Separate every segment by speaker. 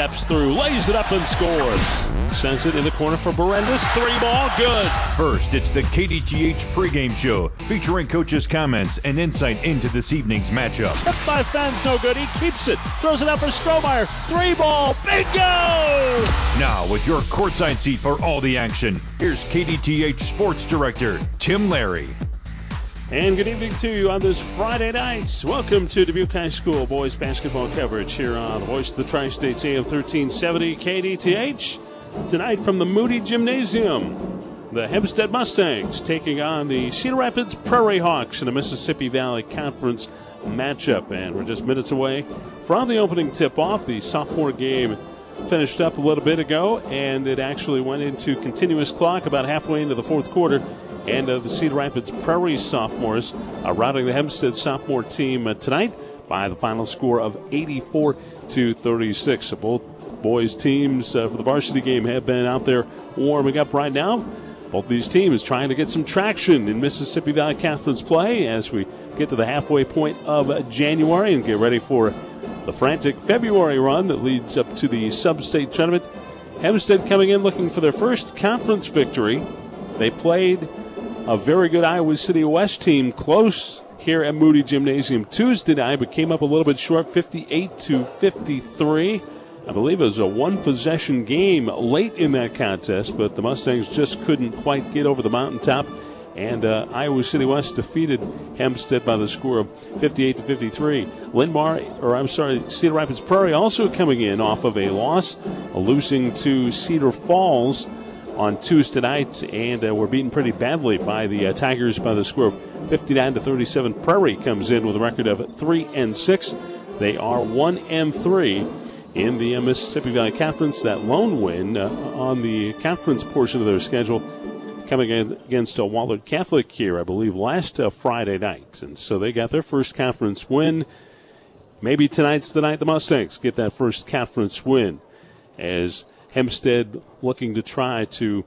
Speaker 1: steps through, lays it up and scores. Sends it in the corner for Berendis. Three ball, good.
Speaker 2: First, it's the KDTH pregame show featuring coaches' comments and insight into this evening's matchup.
Speaker 1: Tipped by fence, no good. He keeps it, throws it up for Strohmeyer. Three ball, bingo!
Speaker 2: Now, with your courtside seat for all the action, here's KDTH Sports Director Tim Larry.
Speaker 1: And good evening to you on this Friday night. Welcome to Dubuque High School boys basketball coverage here on the Voice of the Tri-States AM 1370 KDTH. Tonight from the Moody Gymnasium, the Hempstead Mustangs taking on the Cedar Rapids Prairie Hawks in a Mississippi Valley Conference matchup. And we're just minutes away from the opening tip-off. The sophomore game finished up a little bit ago, and it actually went into continuous clock about halfway into the fourth quarter and uh, the Cedar Rapids Prairie sophomores uh, routing the Hempstead sophomore team uh, tonight by the final score of 84 to 36. So both boys teams for the varsity game have been out there warming up right now. Both these teams trying to get some traction in Mississippi Valley Conference play as we get to the halfway point of January and get ready for the frantic February run that leads up to the sub-state tournament. Hempstead coming in looking for their first conference victory. They played a very good Iowa City West team close here at Moody Gymnasium Tuesday night, but came up a little bit short, 58 to 53. I believe it was a one possession game late in that contest, but the Mustangs just couldn't quite get over the mountaintop. And uh, Iowa City West defeated Hempstead by the score of 58 to 53. Linn-Mar, or I'm sorry, Cedar Rapids Prairie also coming in off of a loss, losing to Cedar Falls on Tuesday night, and uh, were beaten pretty badly by the uh, Tigers by the score of 59 to 37. Prairie comes in with a record of three and six. They are one and three in the uh, Mississippi Valley Conference. That lone win on the conference portion of their schedule coming against uh, Wahlert Catholic here, I believe, last Friday night, and so they got their first conference win. Maybe tonight's the night the Mustangs get that first conference win as Hempstead looking to try to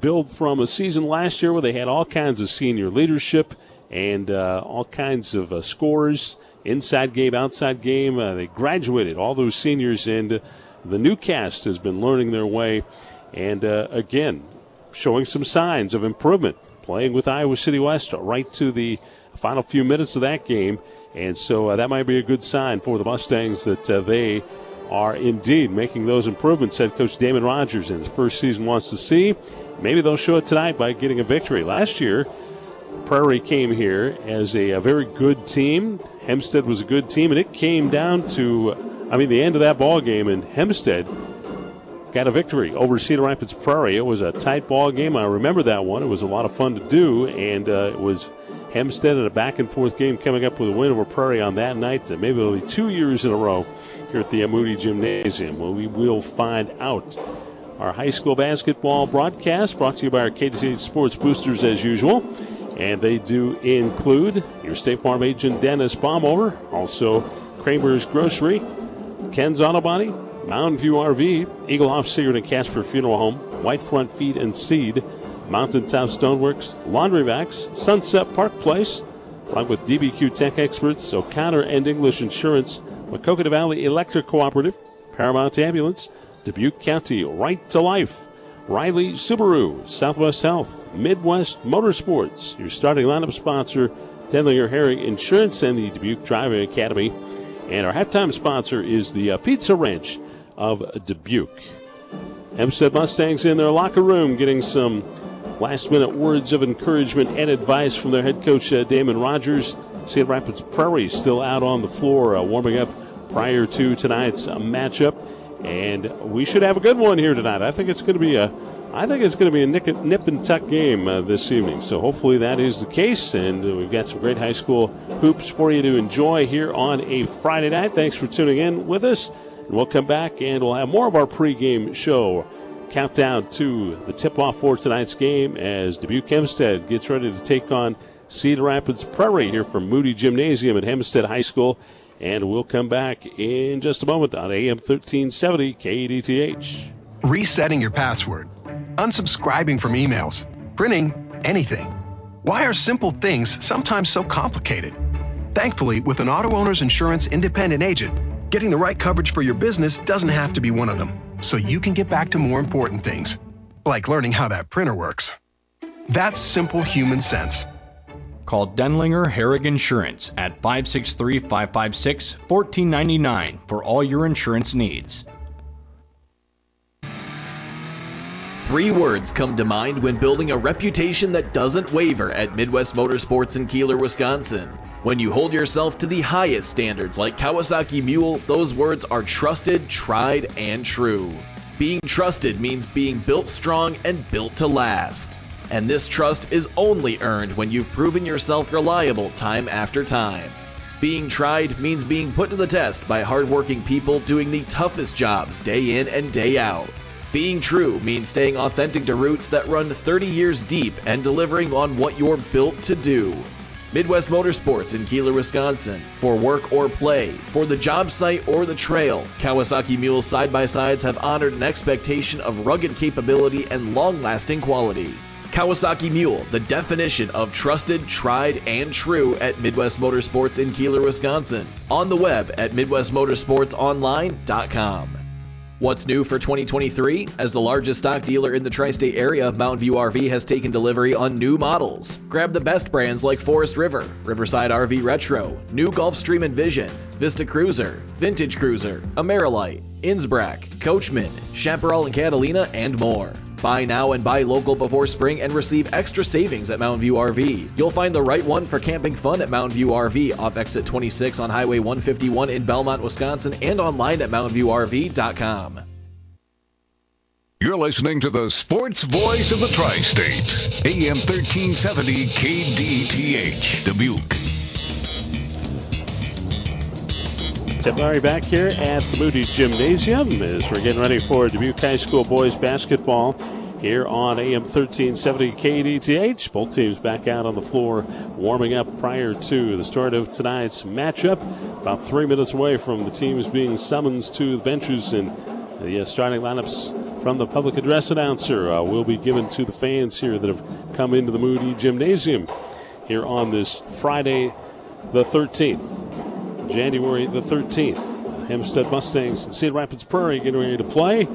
Speaker 1: build from a season last year where they had all kinds of senior leadership and uh, all kinds of uh, scores, inside game, outside game. Uh, they graduated all those seniors, and the new cast has been learning their way, and again, showing some signs of improvement. Playing with Iowa City West right to the final few minutes of that game, and so that might be a good sign for the Mustangs that they are indeed making those improvements. Head coach Damon Rogers in his first season wants to see. Maybe they'll show it tonight by getting a victory. Last year, Prairie came here as a, a, very good team. Hempstead was a good team, and it came down to, I mean, the end of that ball game, and Hempstead got a victory over Cedar Rapids Prairie. It was a tight ball game. I remember that one. It was a lot of fun to do, and uh, it was Hempstead in a back and forth game coming up with a win over Prairie on that night. Maybe it'll be two years in a row here at the Moody Gymnasium. Well, we will find out. Our high school basketball broadcast brought to you by our KDTH Sports Boosters as usual. And they do include your State Farm agent Dennis Baumover, also Kramer's Grocery, Ken's Auto Body, Mountain View RV, Egelhof Siegert and Casper Funeral Home, White Front Feed and Seed, Mountaintop Stoneworks, Laundry Vacs, Sunset Park Place, along with DBQ Tech Experts, O'Connor and English Insurance, Maquoketa Valley Electric Cooperative, Paramount Ambulance, Dubuque County Right to Life, Riley Subaru, Southwest Health, Midwest Motorsports, your starting lineup sponsor, Denlinger Herrig Insurance, and the Dubuque Driving Academy. And our halftime sponsor is the uh, Pizza Ranch of Dubuque. Hempstead Mustangs in their locker room getting some last minute words of encouragement and advice from their head coach, uh, Damon Rogers. Cedar Rapids Prairie still out on the floor, uh, warming up prior to tonight's uh, matchup. And we should have a good one here tonight. I think it's going to be a I think it's going to be a nip, nip and tuck game uh, this evening. So hopefully that is the case. And we've got some great high school hoops for you to enjoy here on a Friday night. Thanks for tuning in with us. And we'll come back and we'll have more of our pregame show countdown to the tip off for tonight's game as Dubuque Hempstead gets ready to take on Cedar Rapids Prairie here from Moody Gymnasium at Hempstead High School. And we'll come back in just a moment on AM 1370 KDTH.
Speaker 3: Resetting your password, unsubscribing from emails, printing anything. Why are simple things sometimes so complicated? Thankfully, with an auto owner's insurance independent agent, Getting the right coverage for your business doesn't have to be one of them, so you can get back to more important things, like learning how that printer works. That's simple human sense.
Speaker 4: Call Denlinger Herrig Insurance at 563 556 1499 for all your insurance needs.
Speaker 5: Three words come to mind when building a reputation that doesn't waver at Midwest Motorsports in Kieler, Wisconsin. When you hold yourself to the highest standards like Kawasaki Mule, those words are trusted, tried, and true. Being trusted means being built strong and built to last. And this trust is only earned when you've proven yourself reliable time after time. Being tried means being put to the test by hardworking people doing the toughest jobs day in and day out. Being true means staying authentic to roots that run 30 years deep and delivering on what you're built to do. Midwest Motorsports in Kieler, Wisconsin. For work or play, for the job site or the trail, Kawasaki Mule side by sides have honored an expectation of rugged capability and long lasting quality. Kawasaki Mule, the definition of trusted, tried, and true at Midwest Motorsports in Kieler, Wisconsin. On the web at MidwestMotorsportsOnline.com. What's new for 2023? As the largest stock dealer in the tri state area, Mountain View RV has taken delivery on new models. Grab the best brands like Forest River, Riverside RV Retro, new Gulfstream Envision, Vista Cruiser, Vintage Cruiser, Amerilite, Innsbruck, Coachmen, Chaparral and Catalina, and more. Buy now and buy local before spring and receive extra savings at Mountain View RV. You'll find the right one for camping fun at Mountain View RV off exit 26 on Highway 151 in Belmont, Wisconsin, and online at mountainviewrv.com.
Speaker 6: You're listening to the sports voice of the tri states, AM 1370 KDTH, Dubuque.
Speaker 1: Tim Murray back here at the Moody Gymnasium as we're getting ready for Dubuque High School boys basketball here on AM 1370 KDTH. Both teams back out on the floor warming up prior to the start of tonight's matchup. About three minutes away from the teams being summoned to the benches and the uh, starting lineups from the public address announcer uh, will be given to the fans here that have come into the Moody Gymnasium here on this Friday the 13th. January the 13th. Hempstead Mustangs and Cedar Rapids Prairie getting ready to play.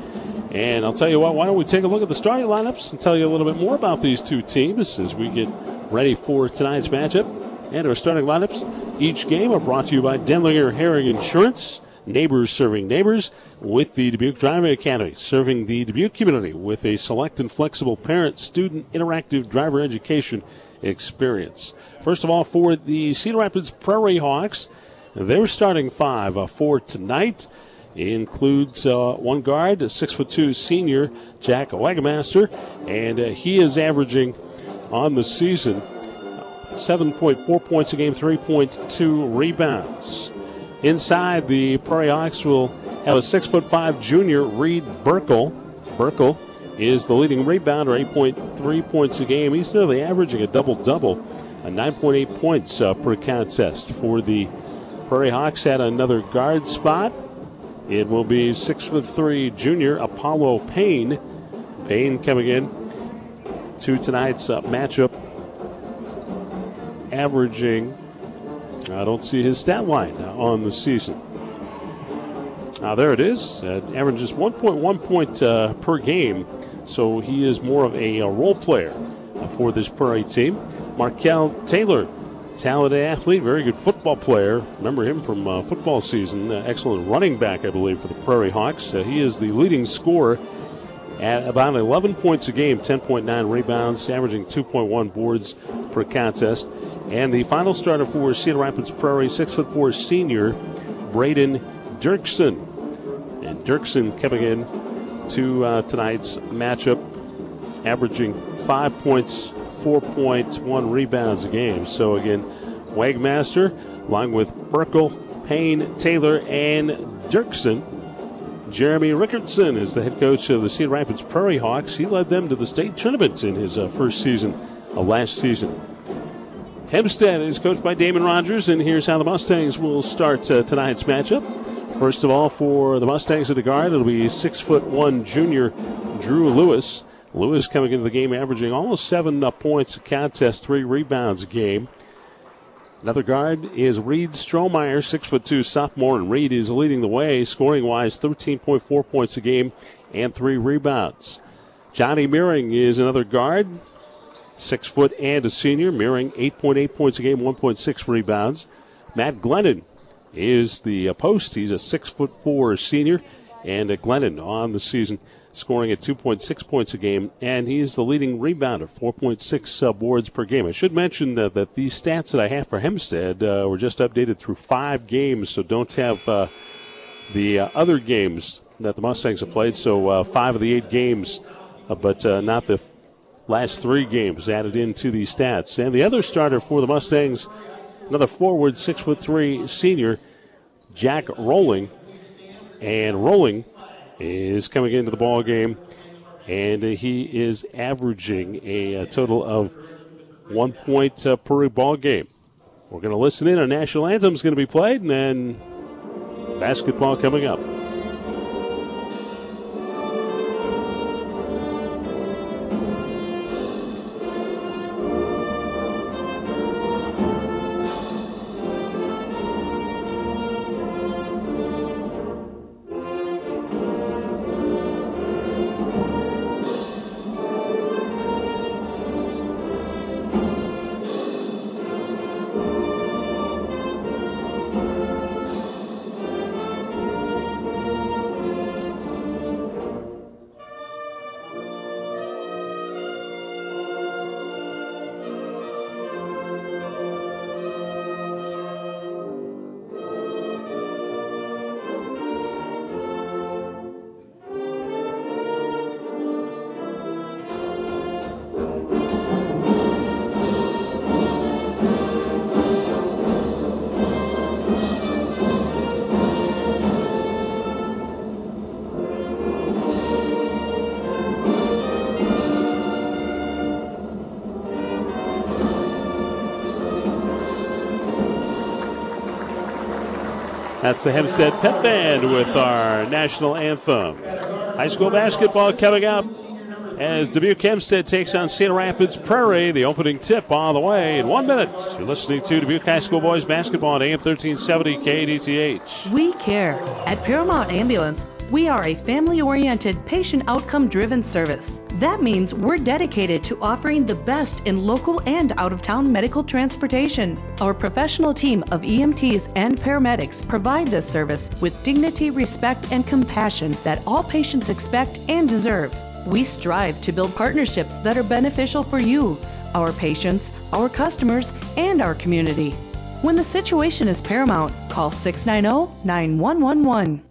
Speaker 1: And I'll tell you what, why don't we take a look at the starting lineups and tell you a little bit more about these two teams as we get ready for tonight's matchup. And our starting lineups each game are brought to you by Denlinger Herrig Insurance, neighbors serving neighbors with the Dubuque Driving Academy, serving the Dubuque community with a select and flexible parent student interactive driver education experience. First of all, for the Cedar Rapids Prairie Hawks, their starting five uh, for tonight includes uh, one guard, a six foot two senior Jack Wagmaster, and uh, he is averaging on the season 7.4 points a game, 3.2 rebounds. Inside, the Prairie Hawks will have a six foot five junior Reed Burkle. Burkle is the leading rebounder, 8.3 points a game. He's nearly averaging a double double, a 9.8 points per contest for the Prairie Hawks at another guard spot. It will be six foot three junior Apollo Payne. Payne coming in to tonight's uh, matchup, averaging. I don't see his stat line on the season. Now there it is. Uh, averages 1.1 point uh, per game, so he is more of a, a role player for this Prairie team. Markel Taylor talented athlete, very good football player. Remember him from uh, football season. Uh, excellent running back, I believe, for the Prairie Hawks. Uh, he is the leading scorer at about 11 points a game, 10.9 rebounds, averaging 2.1 boards per contest. And the final starter for Cedar Rapids Prairie, 6'4 senior Braden Dirksen. And Dirksen coming in to tonight's matchup, averaging five points, 4.1 rebounds a game. So again, Wagmaster, along with Burkle, Payne, Taylor, and Dirksen. Jeremy Rickardson is the head coach of the Cedar Rapids Prairie Hawks. He led them to the state tournament in his uh, first season last season. Hempstead is coached by Damon Rogers, and here's how the Mustangs will start uh, tonight's matchup. First of all, for the Mustangs at the guard, it'll be six foot one junior Drew Lewis. Lewis coming into the game averaging almost seven uh, points a contest, three rebounds a game. Another guard is Reed Strohmeyer, six foot two sophomore, and Reed is leading the way, scoring wise, 13.4 points a game and three rebounds. Johnny Meering is another guard, six foot and a senior. Meering 8.8 points a game, 1.6 rebounds. Matt Glennon is the post. He's a six foot four senior, and Glennon on the season scoring at 2.6 points a game, and he's the leading rebounder, 4.6 uh, boards per game. I should mention that these stats that I have for Hempstead uh, were just updated through five games, so don't have uh, the uh, other games that the Mustangs have played. So five of the eight games, but not the last three games added into these stats. And the other starter for the Mustangs, another forward, six foot three senior, Jack Rolling. And Rolling is coming into the ball game, and he is averaging a, a total of one point uh, per ball game. We're going to listen in. Our national anthem is going to be played, and then basketball coming up. The Hempstead Pep Band with our national anthem. High school basketball coming up as Dubuque Hempstead takes on Cedar Rapids Prairie. The opening tip on the way in one minute. You're listening to Dubuque High School Boys Basketball on AM 1370 KDTH.
Speaker 7: We care. At Paramount Ambulance, we are a family oriented, patient outcome driven service. That means we're dedicated to offering the best in local and out of town medical transportation. Our professional team of EMTs and paramedics provide this service with dignity, respect, and compassion that all patients expect and deserve. We strive to build partnerships that are beneficial for you, our patients, our customers, and our community. When the situation is paramount, call 690 9111.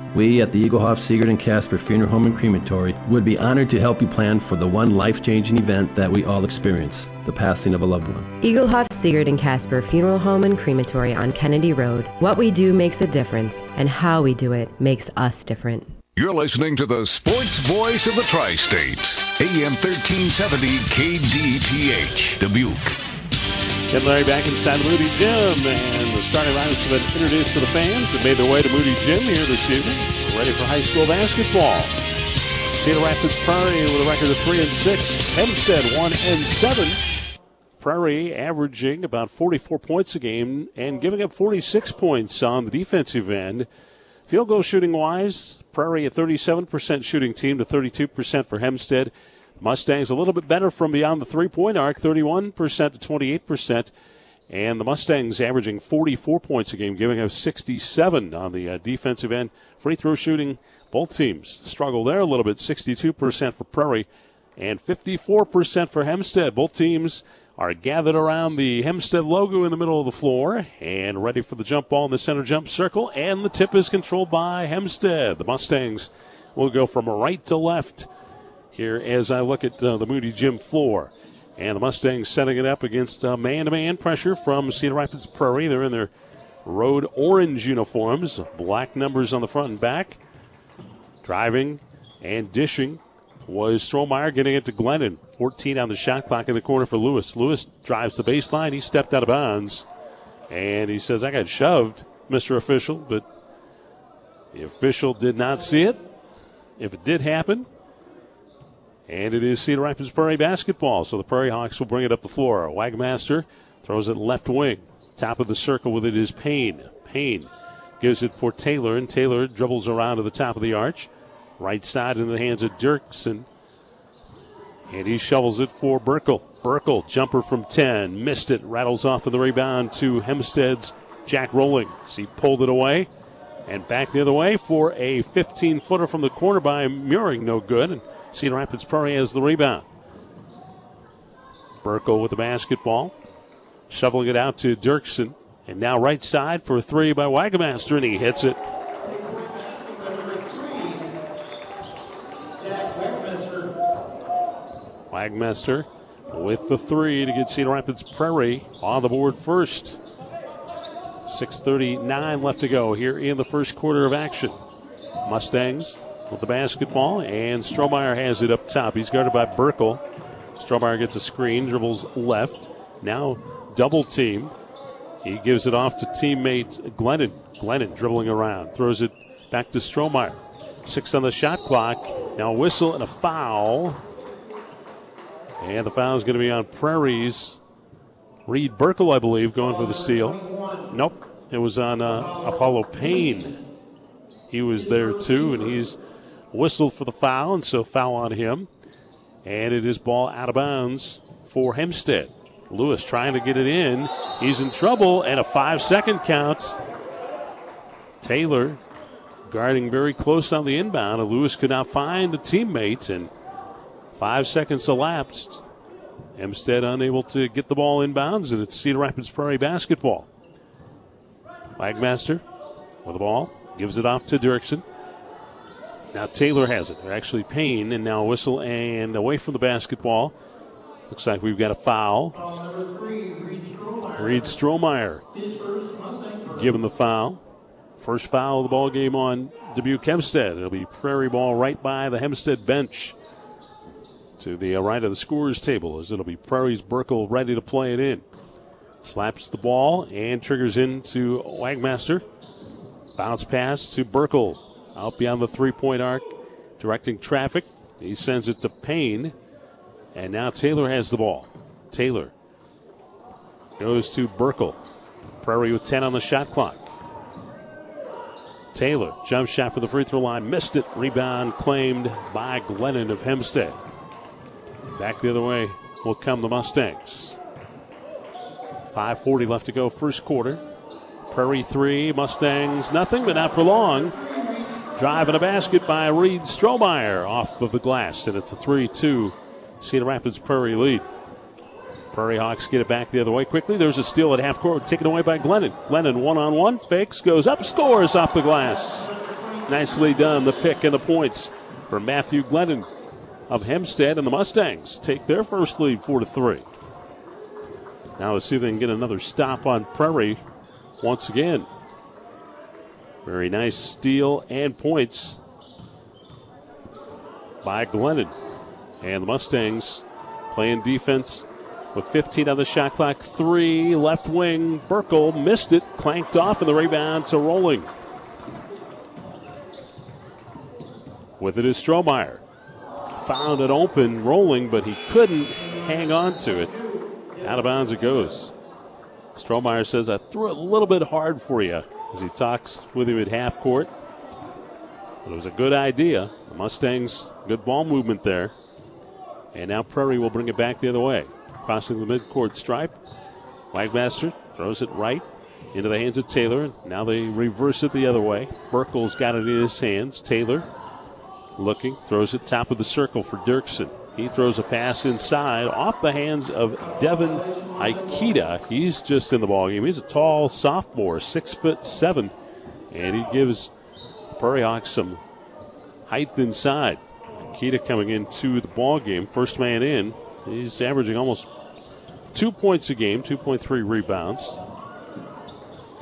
Speaker 8: We at the Egelhof Siegert and Casper Funeral Home and Crematory would be honored to help you plan for the one life-changing event that we all experience, the passing of a loved one.
Speaker 9: Egelhof Siegert and Casper Funeral Home and Crematory on Kennedy Road. What we do makes a difference, and how we do it makes us different.
Speaker 6: You're listening to the sports voice of the tri state, AM 1370 KDTH, Dubuque.
Speaker 1: Ken Larry back inside the Moody Gym, and the starting lineups have been introduced to the fans that made their way to Moody Gym here this evening. We're ready for high school basketball. Cedar Rapids Prairie with a record of three and six. Hempstead one and seven. Prairie averaging about 44 points a game and giving up 46 points on the defensive end. Field goal shooting wise, Prairie a 37% shooting team to 32% for Hempstead. Mustangs a little bit better from beyond the three point arc, 31% to 28%. And the Mustangs averaging 44 points a game, giving up 67 on the uh, defensive end. Free throw shooting, both teams struggle there a little bit, 62% for Prairie and 54% for Hempstead. Both teams are gathered around the Hempstead logo in the middle of the floor and ready for the jump ball in the center jump circle. And the tip is controlled by Hempstead. The Mustangs will go from right to left here as I look at uh, the Moody Gym floor. And the Mustangs setting it up against man to man pressure from Cedar Rapids Prairie. They're in their road orange uniforms, black numbers on the front and back. Driving and dishing was Strohmeyer getting it to Glennon 14 on the shot clock in the corner for Lewis. Lewis drives the baseline. He stepped out of bounds. And he says, I got shoved, Mr. Official, but the official did not see it. If it did happen, and it is Cedar Rapids Prairie basketball, so the Prairie Hawks will bring it up the floor. Wagmaster throws it left wing. Top of the circle with it is Payne. Payne gives it for Taylor, and Taylor dribbles around to the top of the arch. Right side in the hands of Dirksen. And he shovels it for Burkle. Burkle, jumper from 10, missed it, rattles off of the rebound to Hempstead's Jack Rolling. he pulled it away and back the other way for a 15 footer from the corner by Meering, no good. And Cedar Rapids Prairie has the rebound. Burkle with the basketball, shoveling it out to Dirksen. And now right side for a three by Wagmaster, and he hits it. Wagmaster with the three to get Cedar Rapids Prairie on the board first. 6.39 left to go here in the first quarter of action. Mustangs with the basketball, and Strohmeyer has it up top. He's guarded by Burkle. Strohmeyer gets a screen, dribbles left. Now double teamed. He gives it off to teammate Glennon. Glennon dribbling around, throws it back to Strohmeyer. Six on the shot clock. Now a whistle and a foul. And the foul is going to be on Prairie's Reed Burkle, I believe, going for the steal. Nope, it was on uh, Apollo Payne. He was there too, and he's whistled for the foul, and so foul on him. And it is ball out of bounds for Hempstead. Lewis trying to get it in. He's in trouble, and a five second count. Taylor guarding very close on the inbound, and Lewis could not find a teammate, and five seconds elapsed. Hempstead unable to get the ball inbounds, and it's Cedar Rapids Prairie basketball. Wagmaster with the ball, gives it off to Dirksen. Now Taylor has it. Actually, Payne, and now whistle and away from the basketball. Looks like we've got a foul. Reed Strohmeyer given the foul. First foul of the ball game on Dubuque Hempstead. It'll be Prairie ball right by the Hempstead bench to the uh, right of the scorers table as it'll be Prairie's Burkle ready to play it in. Slaps the ball and triggers into Wagmaster. Bounce pass to Burkle out beyond the three point arc, directing traffic. He sends it to Payne. And now Taylor has the ball. Taylor goes to Burkle. Prairie with 10 on the shot clock. Taylor, jump shot for the free throw line, missed it. Rebound claimed by Glennon of Hempstead. Back the other way will come the Mustangs. 5.40 left to go, first quarter. Prairie three, Mustangs nothing, but not for long. Driving a basket by Reed Strohmeyer off of the glass, and it's a 3 2 Cedar Rapids Prairie lead. Prairie Hawks get it back the other way quickly. There's a steal at half court, taken away by Glennon. Glennon one on one, fakes, goes up, scores off the glass. Nicely done, the pick and the points for Matthew Glennon of Hempstead, and the Mustangs take their first lead 4 to 3. Now let's see if they can get another stop on Prairie once again. Very nice steal and points by Glennon. And the Mustangs playing defense with 15 on the shot clock. Three left wing. Burkle missed it, clanked off, and the rebound to Rolling. With it is Strohmeyer. Found it open, rolling, but he couldn't hang on to it. Out of bounds it goes. Strohmeyer says, I threw it a little bit hard for you as he talks with him at half court. But it was a good idea. The Mustangs, good ball movement there. And now Prairie will bring it back the other way. Crossing the midcourt stripe. Wagmaster throws it right into the hands of Taylor. And now they reverse it the other way. Burkle's got it in his hands. Taylor looking, throws it top of the circle for Dirksen. He throws a pass inside off the hands of Devin Aikita. He's just in the ballgame. He's a tall sophomore, six foot seven, and he gives Prairie Hawks some height inside. Aikita coming into the ball game, first man in. He's averaging almost two points a game, 2.3 rebounds.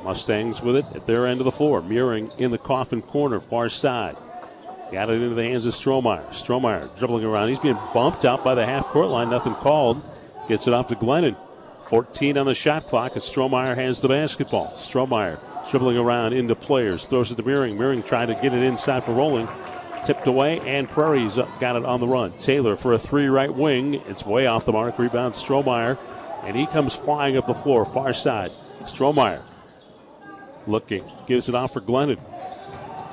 Speaker 1: Mustangs with it at their end of the floor. Meering in the coffin corner, far side. Got it into the hands of Strohmeyer. Strohmeyer dribbling around. He's being bumped out by the half court line. Nothing called. Gets it off to Glennon. 14 on the shot clock as Strohmeyer has the basketball. Strohmeyer dribbling around into players. Throws it to Meering. Meering trying to get it inside for rolling. Tipped away, and Prairie's got it on the run. Taylor for a three right wing. It's way off the mark. Rebound Strohmeyer, and he comes flying up the floor, far side. Strohmeyer looking. Gives it off for Glennon.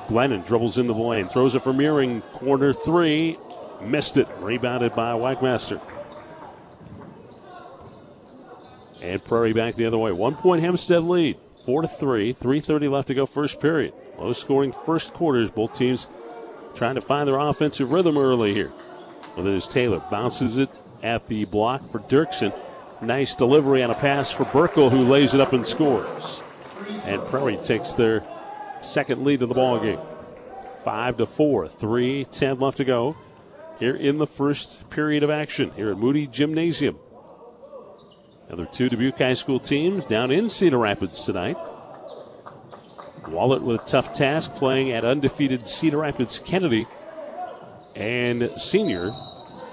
Speaker 1: Glennon dribbles into the lane, throws it for Meering, corner three, missed it, rebounded by Wagmaster. And Prairie back the other way. One point Hempstead lead, four to three, 3:30 left to go first period. Low scoring first quarters. Both teams trying to find their offensive rhythm early here. Well, there's Taylor bounces it at the block for Dirksen. Nice delivery on a pass for Burkle, who lays it up and scores. And Prairie takes their second lead of the ball game. Five to four, three ten left to go. Here in the first period of action here at Moody Gymnasium. Another two Dubuque High School teams down in Cedar Rapids tonight. Wahlert with a tough task playing at undefeated Cedar Rapids Kennedy. And senior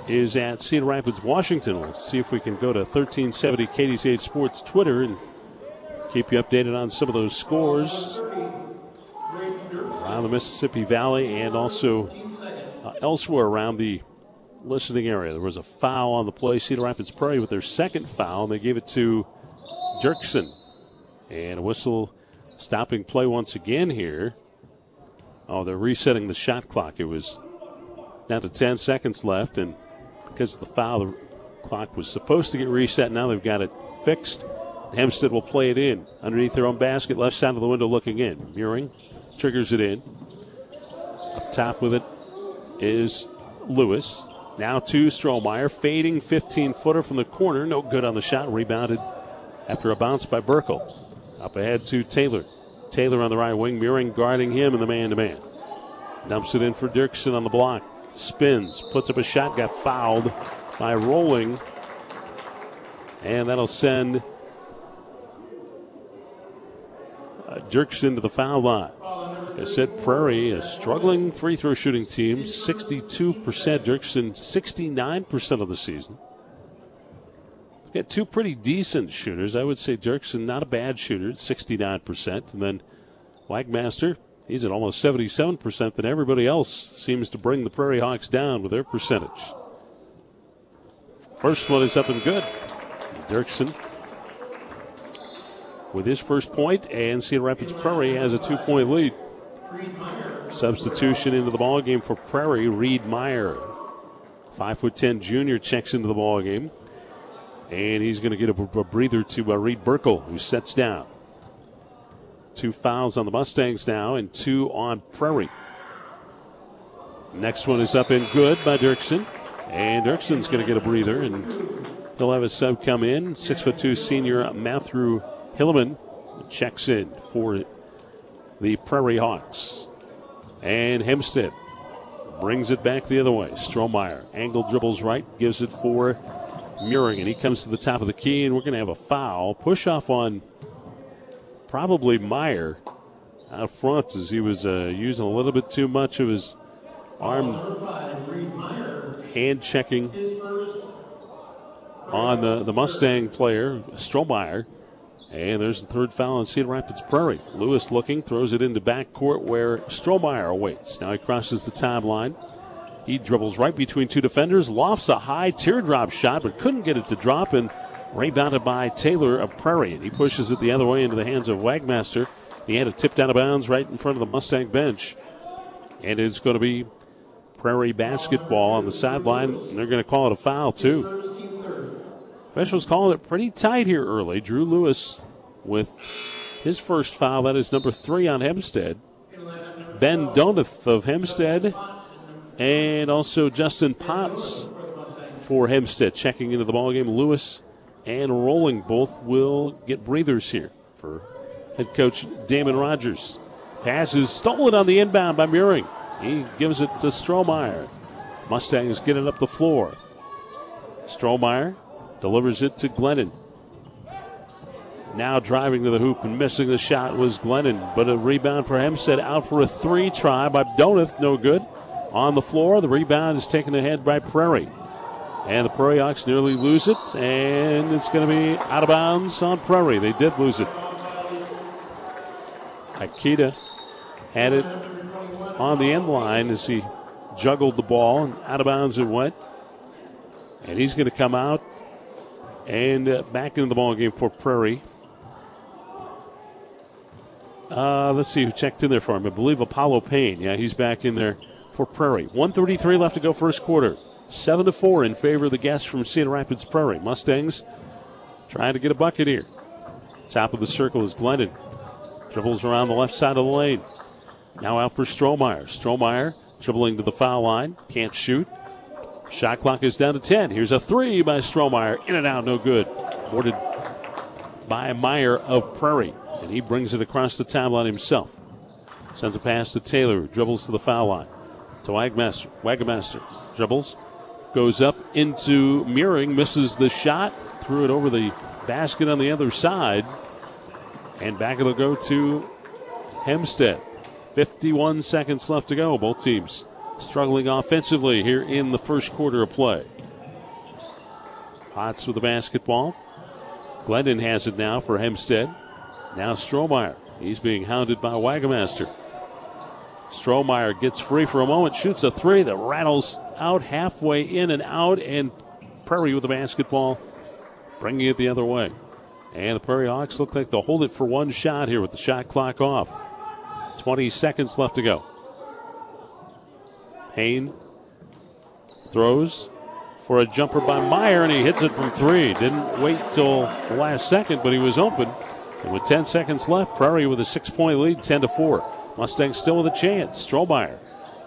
Speaker 1: is at Cedar Rapids, Washington. We'll see if we can go to 1370 KDTH Sports Twitter and keep you updated on some of those scores around the Mississippi Valley and also uh, elsewhere around the listening area. There was a foul on the play. Cedar Rapids Prairie with their second foul, and they gave it to Dirksen. And a whistle stopping play once again here. Oh, they're resetting the shot clock. It was down to 10 seconds left, and because of the foul, the clock was supposed to get reset. Now they've got it fixed. Hempstead will play it in underneath their own basket, left side of the window looking in. Meering triggers it in. Up top with it is Lewis. Now to Strohmeyer, fading 15 footer from the corner. No good on the shot. Rebounded after a bounce by Burkle. Up ahead to Taylor. Taylor on the right wing, Meering guarding him in the man to man. Dumps it in for Dirksen on the block. Spins, puts up a shot, got fouled by Rolling. And that'll send uh, Dirksen to the foul line. Said, Prairie, a struggling free throw shooting team, 62%. Dirksen, 69% of the season. Got two pretty decent shooters. I would say Dirksen, not a bad shooter, 69%. And then Wagmaster, he's at almost 77%. Then everybody else seems to bring the Prairie Hawks down with their percentage. First one is up and good. Dirksen with his first point, and Cedar Rapids Prairie has a two point lead. Substitution into the ball game for Prairie, Reed Meyer. Five foot ten junior checks into the ball game. And he's going to get a, a breather to uh, Reed Burkle, who sets down. Two fouls on the Mustangs now, and two on Prairie. Next one is up and good by Dirksen. And Dirksen's going to get a breather, and he'll have a sub come in. Six foot two senior Matthew Hilleman checks in for the Prairie Hawks. And Hempstead brings it back the other way. Strohmeyer, angle dribbles right, gives it for Meering, and he comes to the top of the key, and we're going to have a foul. Push off on probably Meyer out front as he was uh, using a little bit too much of his arm hand checking on the, the Mustang player, Strohmeyer. And there's the third foul on Cedar Rapids Prairie. Lewis looking, throws it into backcourt where Strohmeyer awaits. Now he crosses the timeline. He dribbles right between two defenders, lofts a high teardrop shot, but couldn't get it to drop, and rebounded by Taylor of Prairie. And he pushes it the other way into the hands of Wagmaster. He had it tipped out of bounds right in front of the Mustang bench. And it's going to be Prairie basketball on the sideline. And they're going to call it a foul, too. Officials calling it pretty tight here early. Drew Lewis with his first foul. That is number three on Hempstead. Ben Donath of Hempstead and also Justin Potts for Hempstead checking into the ballgame. Lewis and Rolling both will get breathers here for head coach Damon Rogers. Pass is stolen on the inbound by Meering. He gives it to Strohmeyer. Mustangs get it up the floor. Strohmeyer delivers it to Glennon. Now driving to the hoop and missing the shot was Glennon, but a rebound for Hempstead out for a three try by Donath, no good. on the floor. The rebound is taken ahead by Prairie. And the Prairie Hawks nearly lose it, and it's going to be out of bounds on Prairie. They did lose it. Akita had it on the end line as he juggled the ball, and out of bounds it went. And he's going to come out and uh, back into the ball game for Prairie. Uh, let's see who checked in there for him. I believe Apollo Payne. Yeah, he's back in there for Prairie. 133 left to go first quarter. 7 to 4 in favor of the guests from Cedar Rapids Prairie. Mustangs trying to get a bucket here. Top of the circle is Glennon. Dribbles around the left side of the lane. Now out for Strohmeyer. Strohmeyer dribbling to the foul line. Can't shoot. Shot clock is down to 10. Here's a three by Strohmeyer. In and out, no good. Boarded by Meyer of Prairie. And he brings it across the timeline himself. Sends a pass to Taylor, dribbles to the foul line. To Wagmaster. Wagmaster dribbles. Goes up into Meering, misses the shot, threw it over the basket on the other side. And back it'll go to Hempstead. 51 seconds left to go. Both teams struggling offensively here in the first quarter of play. Potts with the basketball. Glennon has it now for Hempstead. Now Strohmeyer. He's being hounded by Wagmaster. Strohmeyer gets free for a moment, shoots a three that rattles out halfway in and out, and Prairie with the basketball, bringing it the other way. And the Prairie Hawks look like they'll hold it for one shot here with the shot clock off. 20 seconds left to go. Payne throws for a jumper by Meyer, and he hits it from three. Didn't wait till the last second, but he was open. And with 10 seconds left, Prairie with a six-point lead, 10 to 4. Mustangs still with a chance. Strohmeyer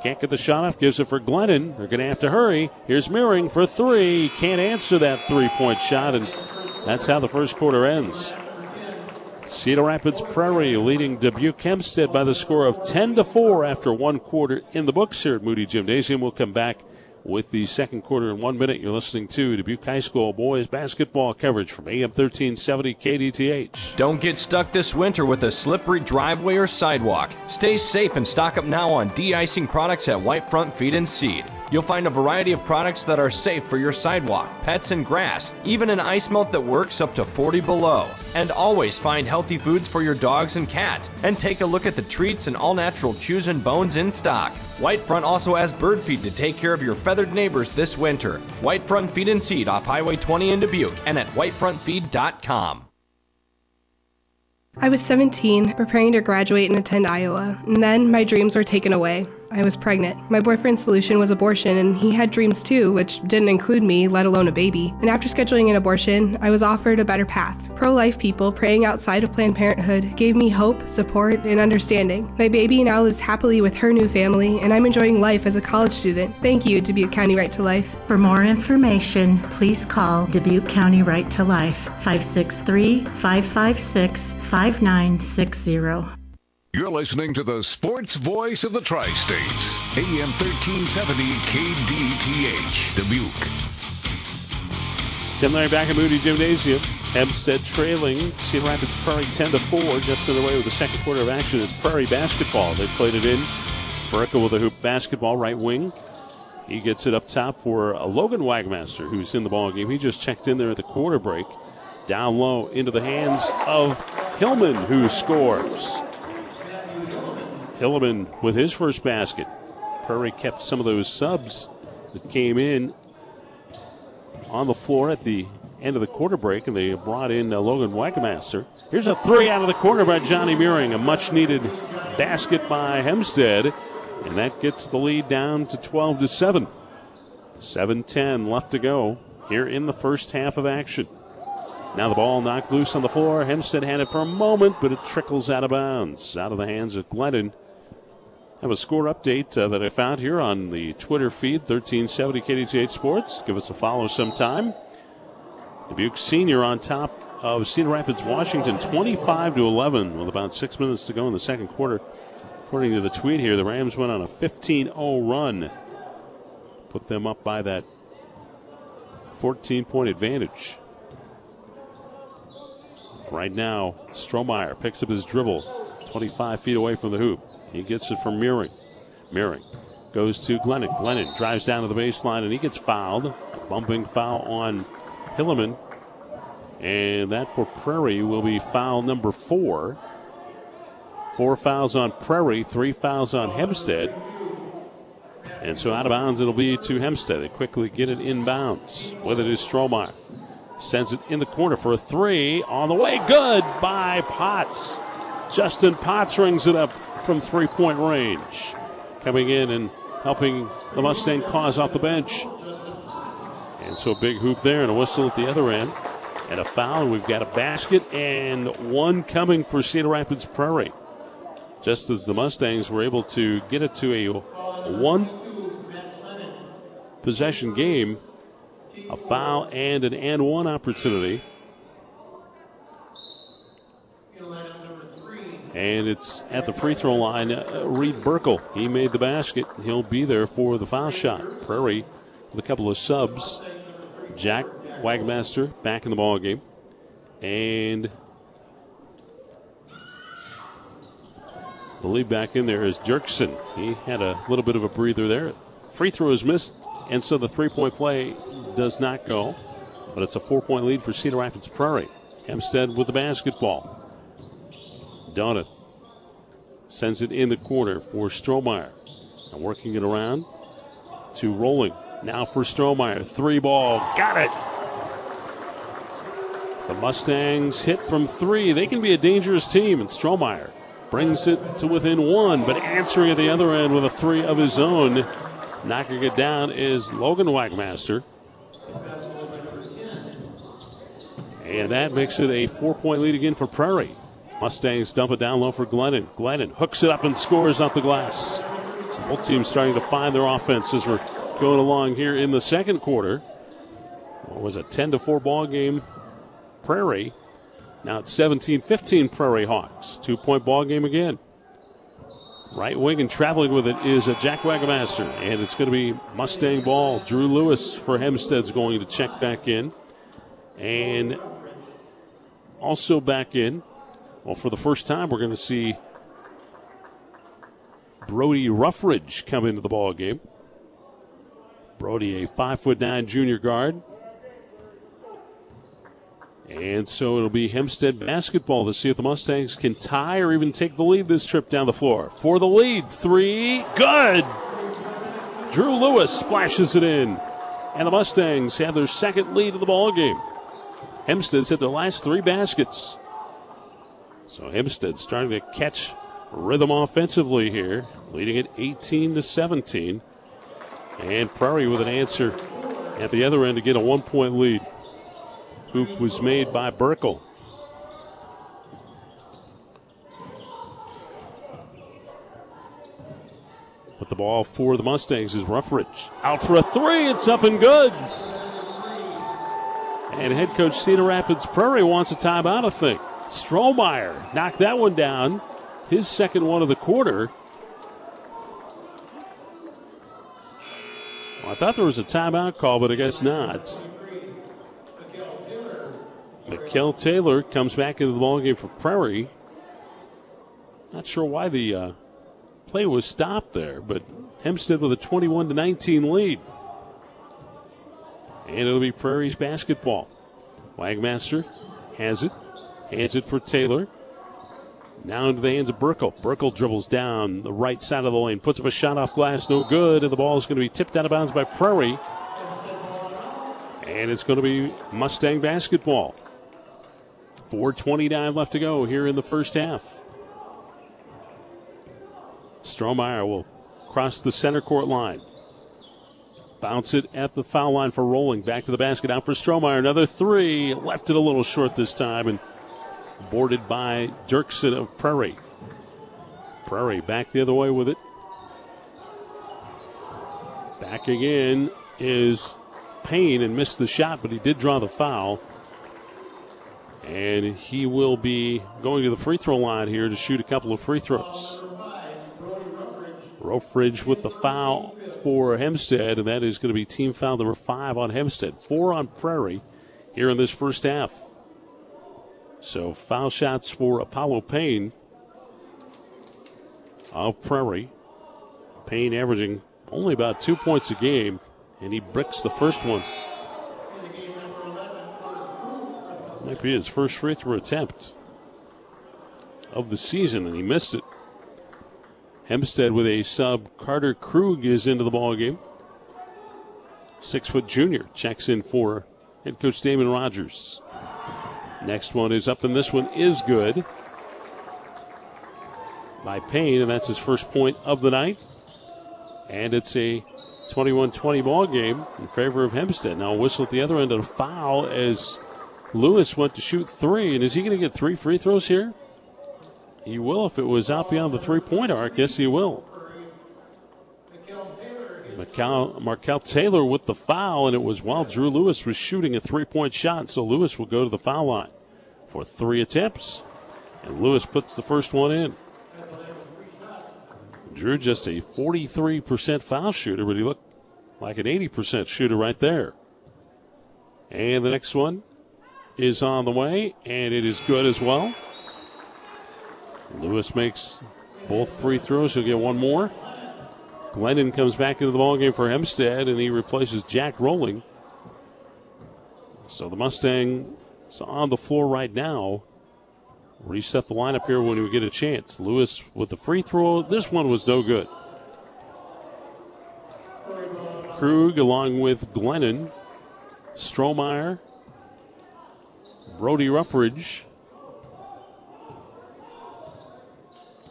Speaker 1: can't get the shot off, gives it for Glennon. They're going to have to hurry. Here's Meering for three. Can't answer that three-point shot, and that's how the first quarter ends. Cedar Rapids Prairie leading Dubuque Hempstead by the score of 10 to 4 after one quarter in the books here at Moody Gymnasium. We'll come back with the second quarter in one minute. You're listening to Dubuque High School boys basketball coverage from AM 1370 KDTH.
Speaker 4: Don't get stuck this winter with a slippery driveway or sidewalk. Stay safe and stock up now on de-icing products at White Front Feed and Seed. You'll find a variety of products that are safe for your sidewalk, pets, and grass, even an ice melt that works up to 40 below. And always find healthy foods for your dogs and cats. And take a look at the treats and all natural chews and bones in stock. Whitefront also has bird feed to take care of your feathered neighbors this winter. Whitefront Feed and Seed off Highway 20 in Dubuque and at whitefrontfeed.com.
Speaker 10: I was 17, preparing to graduate and attend Iowa, and then my dreams were taken away. I was pregnant. My boyfriend's solution was abortion, and he had dreams too, which didn't include me, let alone a baby. And after scheduling an abortion, I was offered a better path. Pro life people praying outside of Planned Parenthood gave me hope, support, and understanding. My baby now lives happily with her new family, and I'm enjoying life as a college student. Thank you, Dubuque County Right to Life.
Speaker 11: For more information, please call Dubuque County Right to Life 563 556 5960.
Speaker 6: You're listening to the sports voice of the Tri States, AM 1370 KDTH, Dubuque.
Speaker 1: Tim Larry back at Moody Gymnasium. Hempstead trailing Cedar Rapids Prairie 10 to 4, just underway with the second quarter of action. It's Prairie basketball. They played it in. Burkle with a hoop basketball, right wing. He gets it up top for Logan Wagmaster, who's in the ball game. He just checked in there at the quarter break. Down low into the hands of Hillman, who scores. Hillman with his first basket. Prairie kept some of those subs that came in on the floor at the end of the quarter break, and they brought in uh, Logan Wagmaster. Here's a three out of the corner by Johnny Meering, a much needed basket by Hempstead, and that gets the lead down to 12 to 7. 7-10 left to go here in the first half of action. Now the ball knocked loose on the floor. Hempstead had it for a moment, but it trickles out of bounds, out of the hands of Glennon. Have a score update uh, that I found here on the Twitter feed, 1370 KDTH Sports. Give us a follow sometime. Dubuque Senior on top of Cedar Rapids, Washington, 25 to 11, with about six minutes to go in the second quarter. According to the tweet here, the Rams went on a 15-0 run, put them up by that 14-point advantage. Right now, Strohmeyer picks up his dribble, 25 feet away from the hoop. He gets it from Meering. Meering goes to Glennon. Glennon drives down to the baseline and he gets fouled. Bumping foul on Hilleman. And that for Prairie will be foul number four. Four fouls on Prairie, three fouls on Hempstead. And so out of bounds it'll be to Hempstead. They quickly get it inbounds. With it is Strohmeyer. Sends it in the corner for a three. On the way, good by Potts. Justin Potts rings it up from three point range. Coming in and helping the Mustang cause off the bench. And so a big hoop there and a whistle at the other end. And a foul. We've got a basket and one coming for Cedar Rapids Prairie. Just as the Mustangs were able to get it to a one possession game, a foul and an and one opportunity. And it's at the free throw line. Uh, Reed Burkle, he made the basket. He'll be there for the foul shot. Prairie with a couple of subs. Jack Wagmaster back in the ball game. And the lead back in there is Dirksen. He had a little bit of a breather there. Free throw is missed, and so the three point play does not go. But it's a four point lead for Cedar Rapids Prairie. Hempstead with the basketball. Donath sends it in the corner for Strohmeyer. And working it around to Rolling. Now for Strohmeyer. Three ball. Got it. The Mustangs hit from three. They can be a dangerous team, and Strohmeyer brings it to within one, but answering at the other end with a three of his own. Knocking it down is Logan Wagmaster. And that makes it a four point lead again for Prairie. Mustangs dump it down low for Glennon. Glennon hooks it up and scores off the glass. So both teams starting to find their offense as we're going along here in the second quarter. What was a 10 to 4 ball game? Prairie. Now it's 17 15 Prairie Hawks. Two point ball game again. Right wing and traveling with it is a Jack Wagmaster. And it's going to be Mustang ball. Drew Lewis for Hempstead's going to check back in. And also back in. Well, for the first time, we're going to see Brody Ruffridge come into the ball game. Brody, a five foot nine junior guard. And so it'll be Hempstead basketball to see if the Mustangs can tie or even take the lead this trip down the floor. For the lead, three, good. Drew Lewis splashes it in. And the Mustangs have their second lead of the ball game. Hempstead's hit their last three baskets. So Hempstead starting to catch rhythm offensively here, leading it 18 to 17. And Prairie with an answer at the other end to get a one point lead. Hoop was made by Burkle. With the ball for the Mustangs is Ruffridge. Out for a three. It's up and good. And head coach Cedar Rapids Prairie wants a timeout, I think. Strohmeyer knocked that one down. His second one of the quarter. Well, I thought there was a timeout call, but I guess not. Mikel Taylor comes back into the ballgame for Prairie. Not sure why the uh, play was stopped there, but Hempstead with a 21 to 19 lead. And it'll be Prairie's basketball. Wagmaster has it, hands it for Taylor. Now into the hands of Burkle. Burkle dribbles down the right side of the lane, puts up a shot off glass, no good, and the ball is going to be tipped out of bounds by Prairie. And it's going to be Mustang basketball. 4.29 left to go here in the first half. Strohmeyer will cross the center court line. Bounce it at the foul line for rolling. Back to the basket. Out for Strohmeyer. Another three. Left it a little short this time and boarded by Dirksen of Prairie. Prairie back the other way with it. Back again is Payne and missed the shot, but he did draw the foul. And he will be going to the free throw line here to shoot a couple of free throws. Ruffridge with the foul for Hempstead, and that is going to be team foul number five on Hempstead. Four on Prairie here in this first half. So foul shots for Apollo Payne of Prairie. Payne averaging only about two points a game, and he bricks the first one. Might be his first free throw attempt of the season, and he missed it. Hempstead with a sub. Carter Krug is into the ball game. Six foot junior checks in for head coach Damon Rogers. Next one is up, and this one is good by Payne, and that's his first point of the night. And it's a 21 20 ball game in favor of Hempstead. Now, whistle at the other end of a foul as Lewis went to shoot three. And is he going to get three free throws here? He will if it was out beyond the three point arc. Yes, he will. Markel, Taylor with the foul, and it was while Drew Lewis was shooting a three point shot. So Lewis will go to the foul line for three attempts. And Lewis puts the first one in. Drew just a 43% foul shooter, but he looked like an 80% shooter right there. And the next one is on the way, and it is good as well. Lewis makes both free throws. He'll get one more. Glennon comes back into the ballgame for Hempstead, and he replaces Jack Rolling. So the Mustang is on the floor right now. Reset the lineup here when we get a chance. Lewis with the free throw. This one was no good. Krug along with Glennon, Strohmeyer, Brody Ruffridge,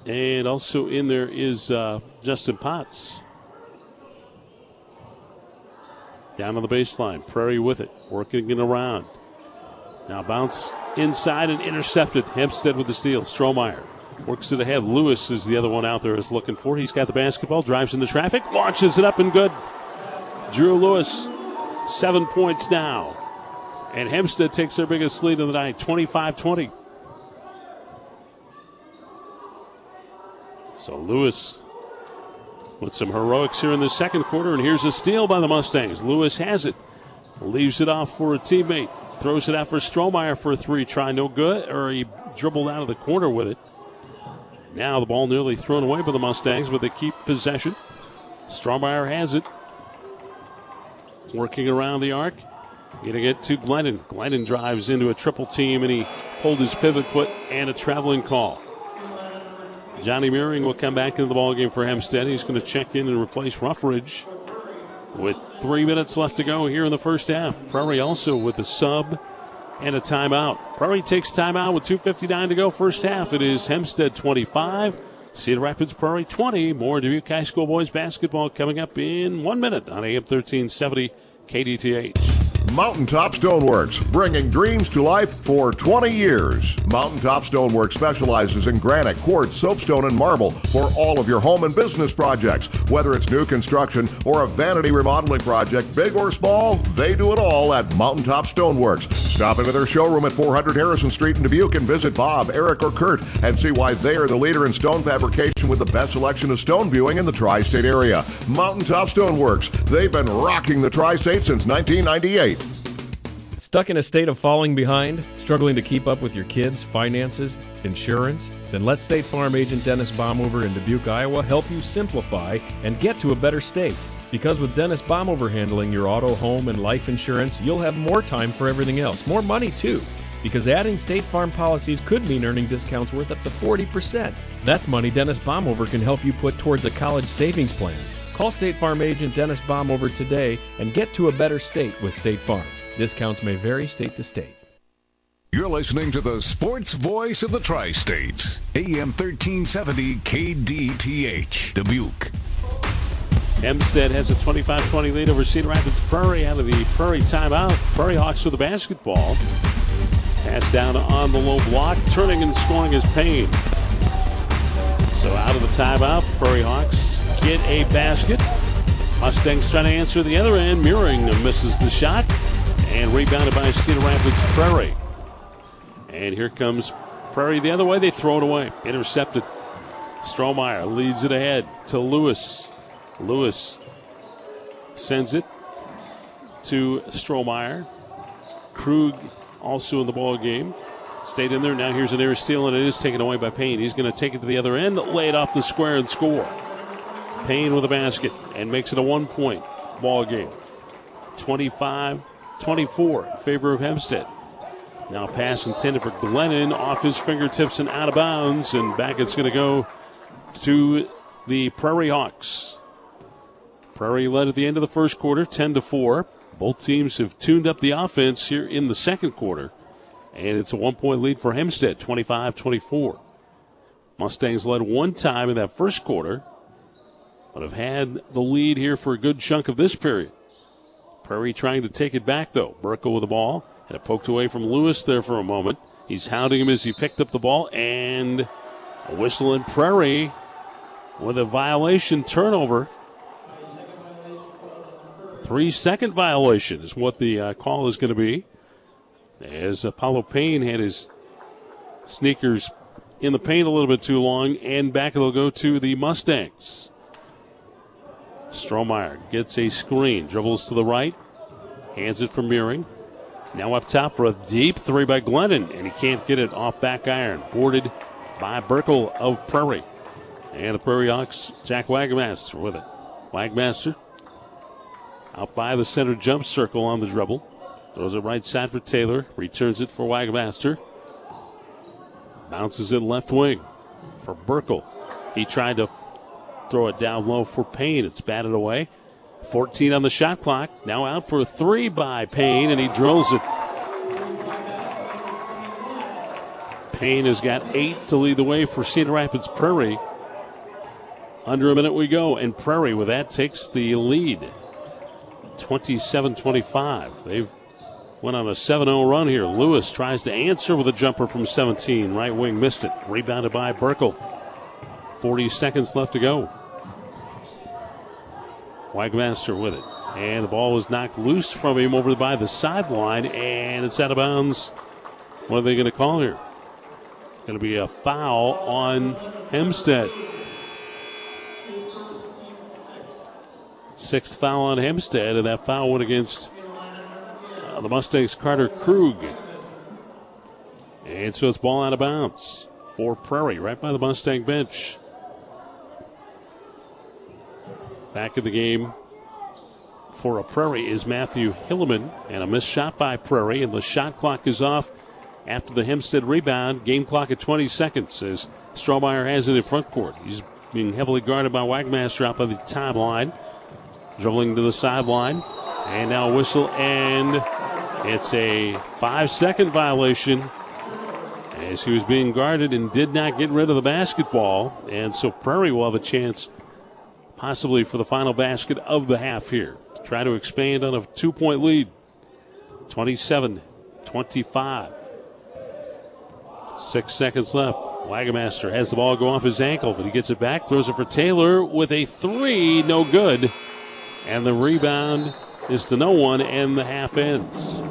Speaker 1: and also in there is uh, Justin Potts. Down on the baseline, Prairie with it, working it around. Now bounce inside and intercepted. Hempstead with the steal. Strohmeyer works it ahead. Lewis is the other one out there is looking for. He's got the basketball, drives into traffic, launches it up and good. Drew Lewis, seven points now. And Hempstead takes their biggest lead of the night, 25 20. So Lewis with some heroics here in the second quarter, and here's a steal by the Mustangs. Lewis has it, leaves it off for a teammate. Throws it out for Strohmeyer for a three. Try no good, or he dribbled out of the corner with it. Now the ball nearly thrown away by the Mustangs, but they keep possession. Strohmeyer has it. Working around the arc. Getting it to Glennon. Glennon drives into a triple team and he pulled his pivot foot and a traveling call. Johnny Meering will come back into the ballgame for Hempstead. He's going to check in and replace Ruffridge with three minutes left to go here in the first half. Prairie also with a sub and a timeout. Prairie takes timeout with 2.59 to go first half. It is Hempstead 25, Cedar Rapids Prairie 20. More Dubuque High School boys basketball coming up in one minute on AM 1370 KDTH.
Speaker 12: Mountaintop Stoneworks, bringing dreams to life for 20 years. Mountaintop Stoneworks specializes in granite, quartz, soapstone, and marble for all of your home and business projects. Whether it's new construction or a vanity remodeling project, big or small, they do it all at Mountaintop Stoneworks. Stop into their showroom at 400 Harrison Street in Dubuque and visit Bob, Eric, or Kurt and see why they are the leader in stone fabrication with the best selection of stone viewing in the tri state area. Mountaintop Stoneworks, they've been rocking the tri state since 1998.
Speaker 13: Stuck in a state of falling behind? Struggling to keep up with your kids' finances, insurance? Then let State Farm agent Dennis Baumhover in Dubuque, Iowa help you simplify and get to a better state. Because with Dennis Baumhover handling your auto, home, and life insurance, you'll have more time for everything else. More money, too. Because adding State Farm policies could mean earning discounts worth up to 40%. That's money Dennis Baumhover can help you put towards a college savings plan. Call State Farm agent Dennis Baumhover today and get to a better state with State Farm. Discounts may vary state to state.
Speaker 6: You're listening to the sports voice of the Tri States, AM 1370 KDTH, Dubuque.
Speaker 1: Hempstead has a 25 20 lead over Cedar Rapids Prairie out of the Prairie timeout. Prairie Hawks with the basketball. Pass down on the low block. Turning and scoring is Payne. So out of the timeout, Prairie Hawks get a basket. Mustangs trying to answer the other end. Meering misses the shot and rebounded by Cedar Rapids Prairie. And here comes Prairie the other way. They throw it away. Intercepted. Strohmeyer leads it ahead to Lewis. Lewis sends it to Strohmeyer. Krug also in the ball game. Stayed in there. Now here's an air steal, and it is taken away by Payne. He's going to take it to the other end, lay it off the square, and score. Payne with a basket and makes it a one point ball game. 25 24 in favor of Hempstead. Now pass intended for Glennon off his fingertips and out of bounds, and back it's going to go to the Prairie Hawks. Prairie led at the end of the first quarter, 10 to 4. Both teams have tuned up the offense here in the second quarter, and it's a one point lead for Hempstead, 25 24. Mustangs led one time in that first quarter, but have had the lead here for a good chunk of this period. Prairie trying to take it back though. Burkle with the ball. And it poked away from Lewis there for a moment. He's hounding him as he picked up the ball and a whistle in Prairie with a violation turnover. Three second violation is what the uh, call is going to be. As Apollo Payne had his sneakers in the paint a little bit too long, and back it'll go to the Mustangs. Strohmeyer gets a screen, dribbles to the right, hands it for Meering. Now up top for a deep three by Glennon, and he can't get it off back iron. Boarded by Burkle of Prairie. And the Prairie Hawks, Jack Wagmaster with it. Wagmaster out by the center jump circle on the dribble. Throws it right side for Taylor. Returns it for Wagmaster. Bounces it left wing for Burkle. He tried to throw it down low for Payne. It's batted away. 14 on the shot clock. Now out for a three by Payne, and he drills it. Payne has got eight to lead the way for Cedar Rapids Prairie. Under a minute we go, and Prairie with that takes the lead. 27-25. They've went on a 7-0 run here. Lewis tries to answer with a jumper from 17. Right wing missed it. Rebounded by Burkle. 40 seconds left to go. Wagmaster with it. And the ball was knocked loose from him over by the sideline, and it's out of bounds. What are they going to call here? Going to be a foul on Hempstead. Sixth foul on Hempstead, and that foul went against uh, the Mustangs' Carter Krug. And so it's ball out of bounds for Prairie, right by the Mustang bench. Back in the game for a Prairie is Matthew Hilleman, and a missed shot by Prairie, and the shot clock is off after the Hempstead rebound. Game clock at 20 seconds as Strohmeyer has it in front court. He's being heavily guarded by Wagmaster out by the timeline. Dribbling to the sideline. And now whistle, and it's a five second violation as he was being guarded and did not get rid of the basketball. And so Prairie will have a chance possibly for the final basket of the half here. Try to expand on a two point lead. 27 25. Six seconds left. Wagmaster has the ball go off his ankle, but he gets it back, throws it for Taylor with a three, no good. And the rebound is to no one, and the half ends.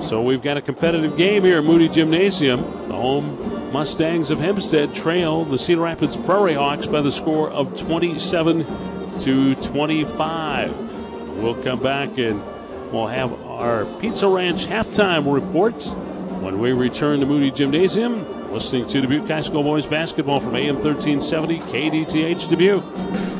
Speaker 1: So we've got a competitive game here at Moody Gymnasium. The home Mustangs of Hempstead trail the Cedar Rapids Prairie Hawks by the score of 27 to 25. We'll come back and we'll have our Pizza Ranch halftime reports when we return to Moody Gymnasium. Listening to Dubuque High School Boys Basketball from AM 1370 KDTH Dubuque.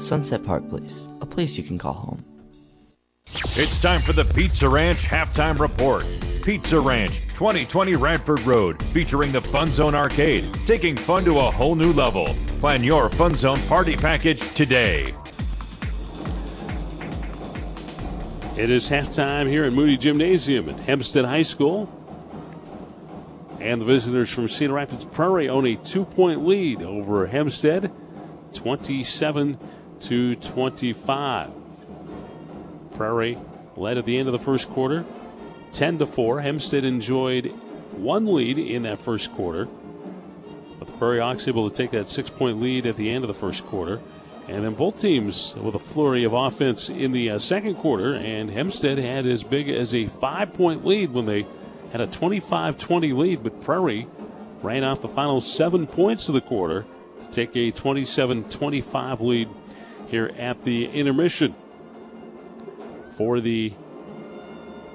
Speaker 14: Sunset Park Place, a place you can call home.
Speaker 2: It's time for the Pizza Ranch halftime report. Pizza Ranch, 2020 Radford Road, featuring the Fun Zone Arcade, taking fun to a whole new level. Plan your Fun Zone party package today.
Speaker 1: It is halftime here at Moody Gymnasium at Hempstead High School. And the visitors from Cedar Rapids Prairie own a two point lead over Hempstead, 27 to 25. Prairie led at the end of the first quarter, 10 to 4. Hempstead enjoyed one lead in that first quarter. But the Prairie Hawks able to take that six point lead at the end of the first quarter. And then both teams with a flurry of offense in the uh, second quarter. And Hempstead had as big as a five point lead when they had a 25 20 lead. But Prairie ran off the final seven points of the quarter to take a 27 25 lead here at the intermission. For the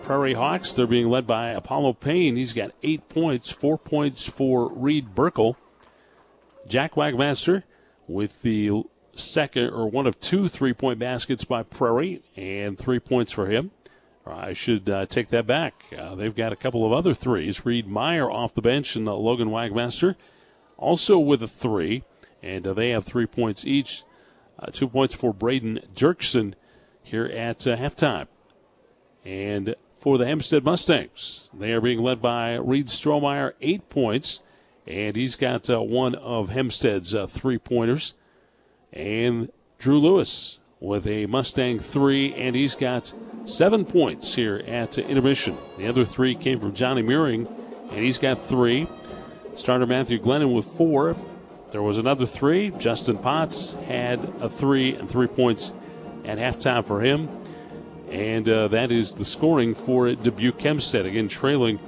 Speaker 1: Prairie Hawks, they're being led by Apollo Payne. He's got eight points, four points for Reed Burkle. Jack Wagmaster with the second or one of two three point baskets by Prairie and three points for him. I should uh, take that back. Uh, they've got a couple of other threes. Reed Meyer off the bench and Logan Wagmaster also with a three, and uh, they have three points each. Uh, two points for Braden Dirksen here at uh, halftime. And for the Hempstead Mustangs, they are being led by Reed Strohmeyer, eight points, and he's got one of Hempstead's three pointers and Drew Lewis with a Mustang three, and he's got seven points here at intermission. The other three came from Johnny Meering, and he's got three. Starter Matthew Glennon with four. There was another three. Justin Potts had a three and three points at halftime for him. And uh, that is the scoring for Dubuque Hempstead. Again, trailing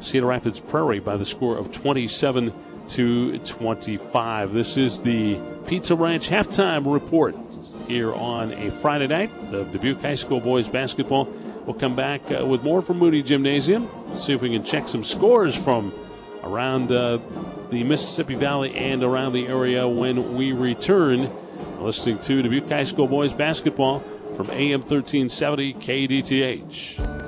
Speaker 1: Cedar Rapids Prairie by the score of 27 to 25. This is the Pizza Ranch halftime report here on a Friday night of Dubuque High School boys basketball. We'll come back uh, with more from Moody Gymnasium. See if we can check some scores from around uh, the Mississippi Valley and around the area when we return. Listening to Dubuque High School boys basketball from AM 1370 KDTH.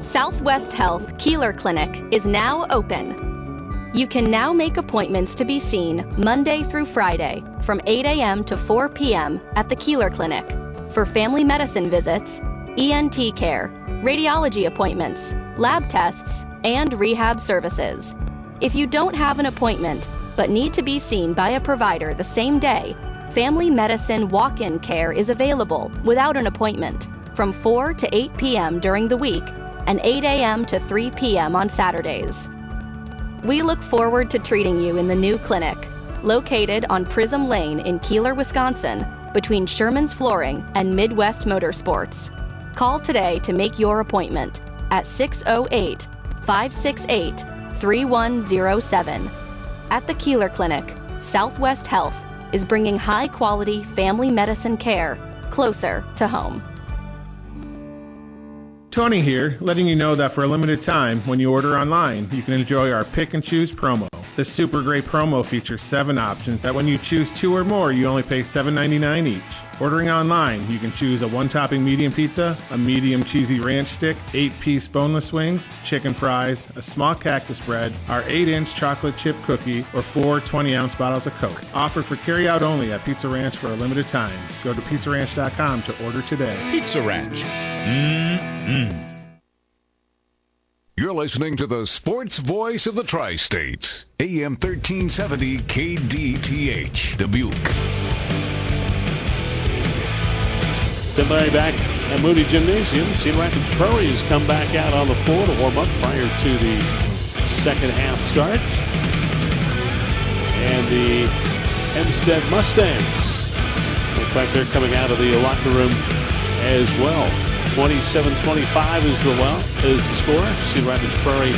Speaker 15: Southwest Health Kieler Clinic is now open. You can now make appointments to be seen Monday through Friday from 8 a.m. to 4 p.m. at the Kieler Clinic for family medicine visits, ENT care, radiology appointments, lab tests, and rehab services. If you don't have an appointment but need to be seen by a provider the same day, family medicine walk in care is available without an appointment from 4 to 8 p.m. during the week and 8 a.m. to 3 p.m. on Saturdays. We look forward to treating you in the new clinic, located on Prism Lane in Kieler, Wisconsin, between Sherman's Flooring and Midwest Motorsports. Call today to make your appointment at 608 568 3107. At the Kieler Clinic, Southwest Health is bringing high quality family medicine care closer to home.
Speaker 16: Tony here, letting you know that for a limited time, when you order online, you can enjoy our pick and choose promo. This super great promo features seven options that when you choose two or more, you only pay $7.99 each. Ordering online, you can choose a one topping medium pizza, a medium cheesy ranch stick, eight piece boneless wings, chicken fries, a small cactus bread, our 8 inch chocolate chip cookie, or four 20 ounce bottles of Coke. Offered for carry out only at Pizza Ranch for a limited time. Go to pizzaranch.com to order today.
Speaker 6: Pizza Ranch. Mm-hmm. You're listening to the sports voice of the Tri-States, AM 1370 KDTH, Dubuque.
Speaker 1: Somebody back at Moody Gymnasium. Cedar Rapids Prairie has come back out on the floor to warm up prior to the second half start. And the Hempstead Mustangs. Looks like they're coming out of the locker room as well. 27-25 is the well is the score. Cedar Rapids Prairie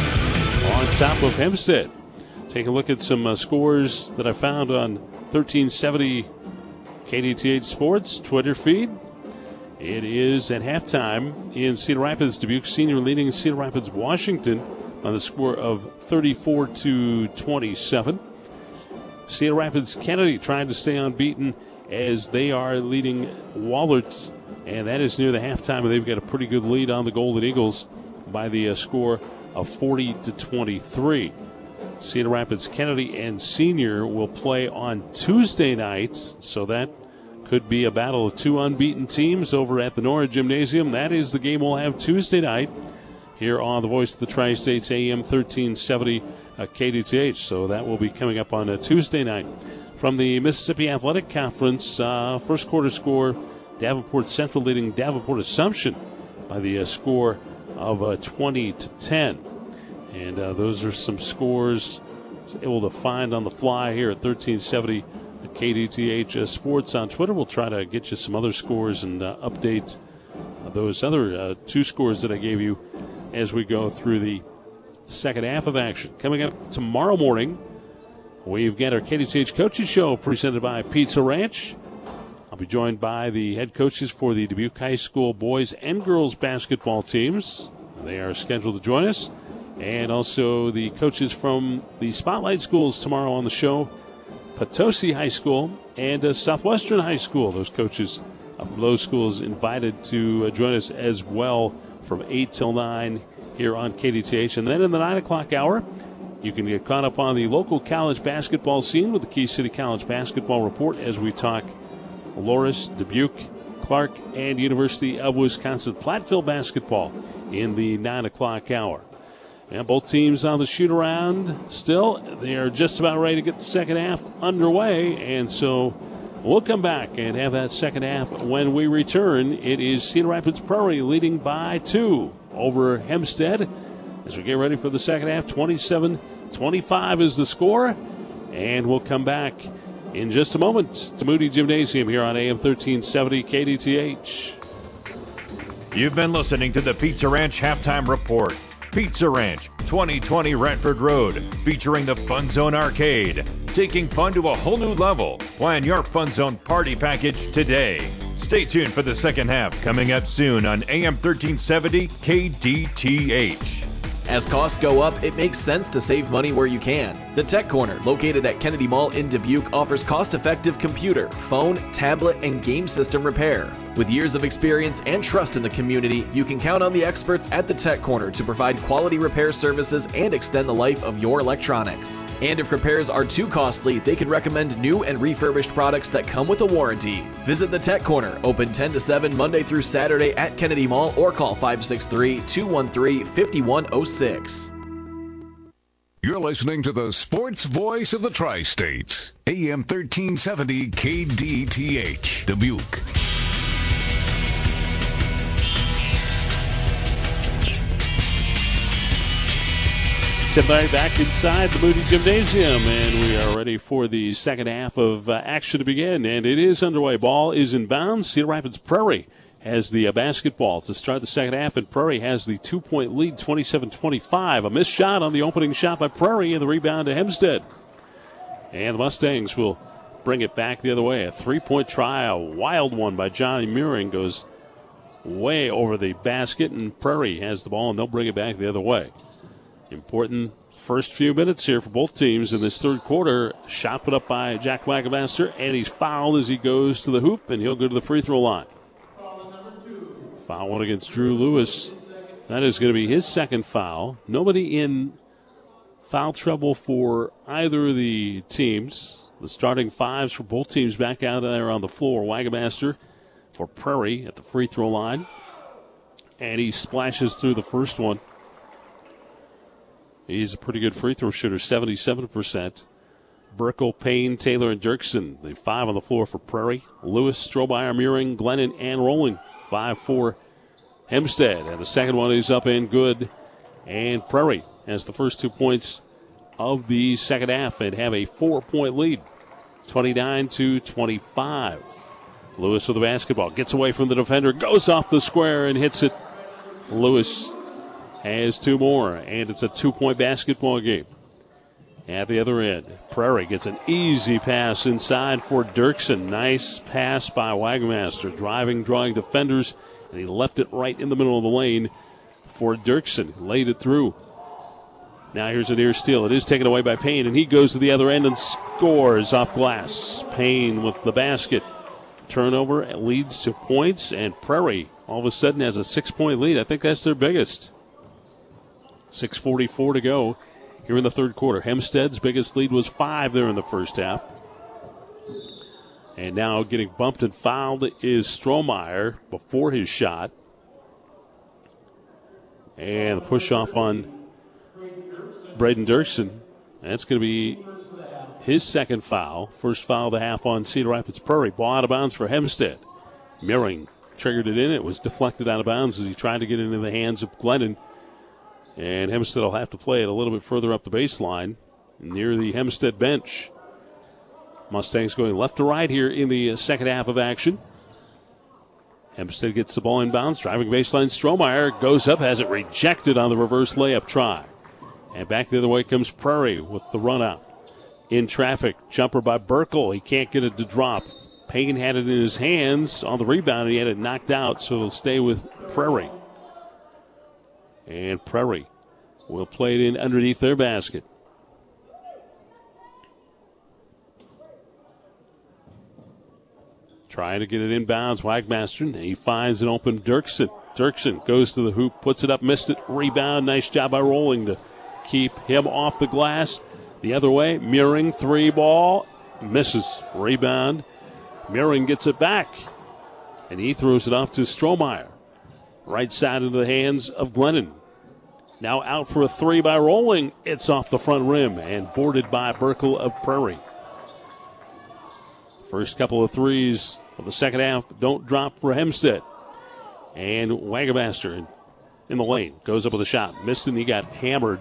Speaker 1: on top of Hempstead. Take a look at some uh, scores that I found on 1370 KDTH Sports Twitter feed. It is at halftime in Cedar Rapids. Dubuque Senior leading Cedar Rapids Washington on the score of 34 to 27. Cedar Rapids Kennedy trying to stay unbeaten as they are leading Wahlert and that is near the halftime, and they've got a pretty good lead on the Golden Eagles by the uh, score of 40 to 23. Cedar Rapids Kennedy and Senior will play on Tuesday nights, so that could be a battle of two unbeaten teams over at the Nora Gymnasium. That is the game we'll have Tuesday night here on the Voice of the Tri-States AM 1370 uh, KDTH. So that will be coming up on a Tuesday night. From the Mississippi Athletic Conference, uh, first quarter score Davenport Central leading Davenport Assumption by the uh, score of uh, 20 to 10. And uh, those are some scores able to find on the fly here at 1370 KDTH Sports on Twitter. We'll try to get you some other scores and uh, update those other uh, two scores that I gave you as we go through the second half of action. Coming up tomorrow morning, we've got our KDTH Coaches Show presented by Pizza Ranch. I'll be joined by the head coaches for the Dubuque High School boys and girls basketball teams. They are scheduled to join us. And also the coaches from the Spotlight schools tomorrow on the show Potosi High School and Southwestern High School. Those coaches from those schools invited to uh, join us as well from 8 till 9 here on KDTH. And then in the 9 o'clock hour, you can get caught up on the local college basketball scene with the Key City College Basketball Report as we talk Loras, Dubuque, Clark, and University of Wisconsin Platteville basketball in the 9 o'clock hour. And both teams on the shoot around still. They are just about ready to get the second half underway. And so we'll come back and have that second half when we return. It is Cedar Rapids Prairie leading by two over Hempstead as we get ready for the second half. 27 25 is the score. And we'll come back in just a moment to Moody Gymnasium here on AM 1370 KDTH.
Speaker 2: You've been listening to the Pizza Ranch Halftime Report. Pizza Ranch, 2020 Radford Road, featuring the Fun Zone Arcade. Taking fun to a whole new level. Plan your Fun Zone party package today. Stay tuned for the second half coming up soon on AM 1370 KDTH.
Speaker 5: As costs go up, it makes sense to save money where you can. The Tech Corner, located at Kennedy Mall in Dubuque, offers cost effective computer, phone, tablet, and game system repair. With years of experience and trust in the community, you can count on the experts at the Tech Corner to provide quality repair services and extend the life of your electronics. And if repairs are too costly, they can recommend new and refurbished products that come with a warranty. Visit the Tech Corner, open 10 to 7 Monday through Saturday at Kennedy Mall or call 563 213 5107. 6.
Speaker 6: You're listening to the sports voice of the tri-states, AM 1370 KDTH, Dubuque.
Speaker 1: Everybody back inside the Moody Gymnasium, and we are ready for the second half of uh, action to begin. And it is underway. Ball is in bounds. Cedar Rapids Prairie has the uh, basketball to start the second half, and Prairie has the two point lead, 27 25. A missed shot on the opening shot by Prairie, and the rebound to Hempstead. And the Mustangs will bring it back the other way. A three point try, a wild one by Johnny Meering goes way over the basket, and Prairie has the ball, and they'll bring it back the other way. Important first few minutes here for both teams in this third quarter. Shot put up by Jack Wagmaster, and he's fouled as he goes to the hoop, and he'll go to the free throw line. Foul one against Drew Lewis. That is going to be his second foul. Nobody in foul trouble for either of the teams. The starting fives for both teams back out there on the floor. Wagmaster for Prairie at the free throw line. And he splashes through the first one. He's a pretty good free throw shooter, 77%. Burkle, Payne, Taylor, and Dirksen, the five on the floor for Prairie. Lewis, Strohmeyer, Meering, Glennon, and Rolling Five four, Hempstead. And the second one is up and good. And Prairie has the first two points of the second half and have a four point lead 29 to 25. Lewis with the basketball gets away from the defender, goes off the square and hits it. Lewis has two more, and it's a two point basketball game. At the other end, Prairie gets an easy pass inside for Dirksen. Nice pass by Wagmaster, driving, drawing defenders, and he left it right in the middle of the lane for Dirksen. Laid it through. Now here's a near steal. It is taken away by Payne, and he goes to the other end and scores off glass. Payne with the basket. Turnover leads to points, and Prairie all of a sudden has a six point lead. I think that's their biggest. 6.44 to go here in the third quarter. Hempstead's biggest lead was five there in the first half. And now getting bumped and fouled is Strohmeyer before his shot. And the push off on Braden Dirksen. That's going to be his second foul. First foul of the half on Cedar Rapids Prairie. Ball out of bounds for Hempstead. Meering triggered it in. It was deflected out of bounds as he tried to get it into the hands of Glennon. And Hempstead will have to play it a little bit further up the baseline near the Hempstead bench. Mustangs going left to right here in the second half of action. Hempstead gets the ball inbounds, driving baseline. Strohmeyer goes up, has it rejected on the reverse layup try. And back the other way comes Prairie with the run out. In traffic, jumper by Burkle. He can't get it to drop. Payne had it in his hands on the rebound, and he had it knocked out, so it'll stay with Prairie. And Prairie will play it in underneath their basket. Trying to get it inbounds, Wagmaster, and he finds an open Dirksen. Dirksen goes to the hoop, puts it up, missed it, rebound. Nice job by Rolling to keep him off the glass. The other way, Meering, three ball, misses. Rebound. Meering gets it back, and he throws it off to Strohmeyer. Right side into the hands of Glennon. Now out for a three by Rolling. It's off the front rim and boarded by Burkle of Prairie. First couple of threes of the second half don't drop for Hempstead. And Wagmaster in the lane goes up with a shot. Missed and he got hammered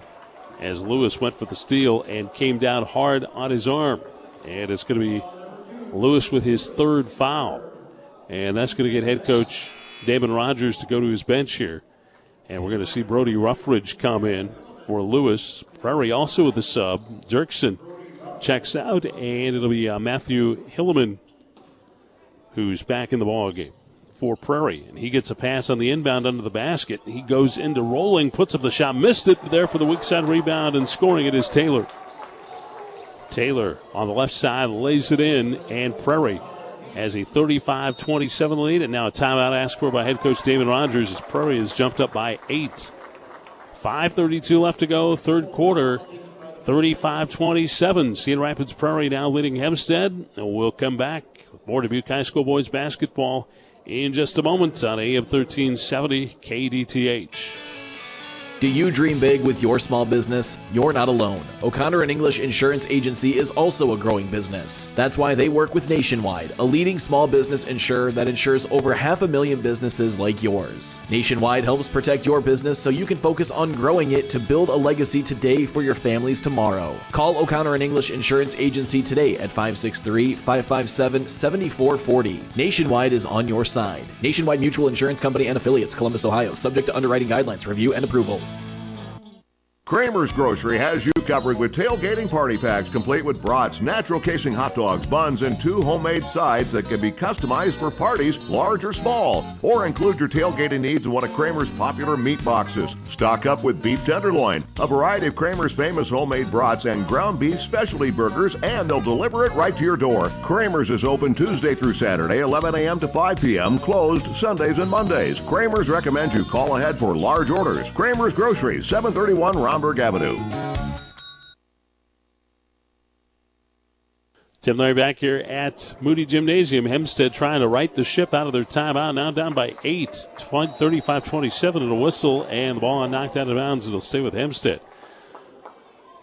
Speaker 1: as Lewis went for the steal and came down hard on his arm. And it's going to be Lewis with his third foul. And that's going to get head coach Damon Rogers to go to his bench here. And we're going to see Brody Ruffridge come in for Lewis. Prairie also with the sub. Dirksen checks out, and it'll be uh, Matthew Hilleman who's back in the ball game for Prairie. And he gets a pass on the inbound under the basket. He goes into rolling, puts up the shot, missed it there for the weak side rebound, and scoring it is Taylor. Taylor on the left side lays it in, and Prairie has a 35 27 lead, and now a timeout asked for by head coach David Rogers as Prairie has jumped up by eight. 5.32 left to go, third quarter. 35 27. Cedar Rapids Prairie now leading Hempstead. And we'll come back with more Dubuque High School boys basketball in just a moment on AM 1370 KDTH.
Speaker 5: Do you dream big with your small business? You're not alone. O'Connor and English Insurance Agency is also a growing business. That's why they work with Nationwide, a leading small business insurer that insures over half a million businesses like yours. Nationwide helps protect your business so you can focus on growing it to build a legacy today for your families tomorrow. Call O'Connor and English Insurance Agency today at 563-557-7440. Nationwide is on your side. Nationwide Mutual Insurance Company and affiliates, Columbus, Ohio, subject to underwriting guidelines, review and approval.
Speaker 12: Kramer's Grocery has you covered with tailgating party packs complete with brats, natural casing hot dogs, buns, and two homemade sides that can be customized for parties, large or small. Or include your tailgating needs in one of Kramer's popular meat boxes. Stock up with beef tenderloin, a variety of Kramer's famous homemade brats, and ground beef specialty burgers, and they'll deliver it right to your door. Kramer's is open Tuesday through Saturday, 11 a.m. to 5 p.m., closed Sundays and Mondays. Kramer's recommends you call ahead for large orders. Kramer's Grocery, 731 Rhomberg Avenue.
Speaker 1: Tim Larry back here at Moody Gymnasium. Hempstead trying to right the ship out of their timeout. Now down by 8, 35 27 and a whistle, and the ball knocked out of bounds. It'll stay with Hempstead.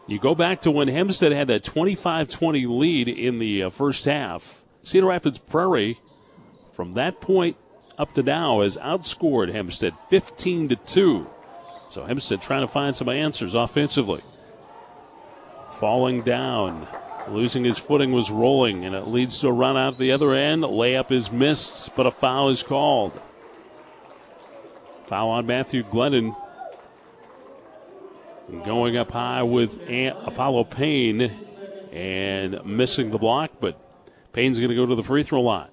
Speaker 1: You go back to when Hempstead had that 25-20 lead in the uh, first half. Cedar Rapids Prairie, from that point up to now, has outscored Hempstead 15 to 2. So Hempstead trying to find some answers offensively. Falling down, losing his footing was rolling, and it leads to a run out the other end. Layup is missed, but a foul is called. Foul on Matthew Glennon. Going up high with Apollo Payne and missing the block, but Payne's going to go to the free throw line.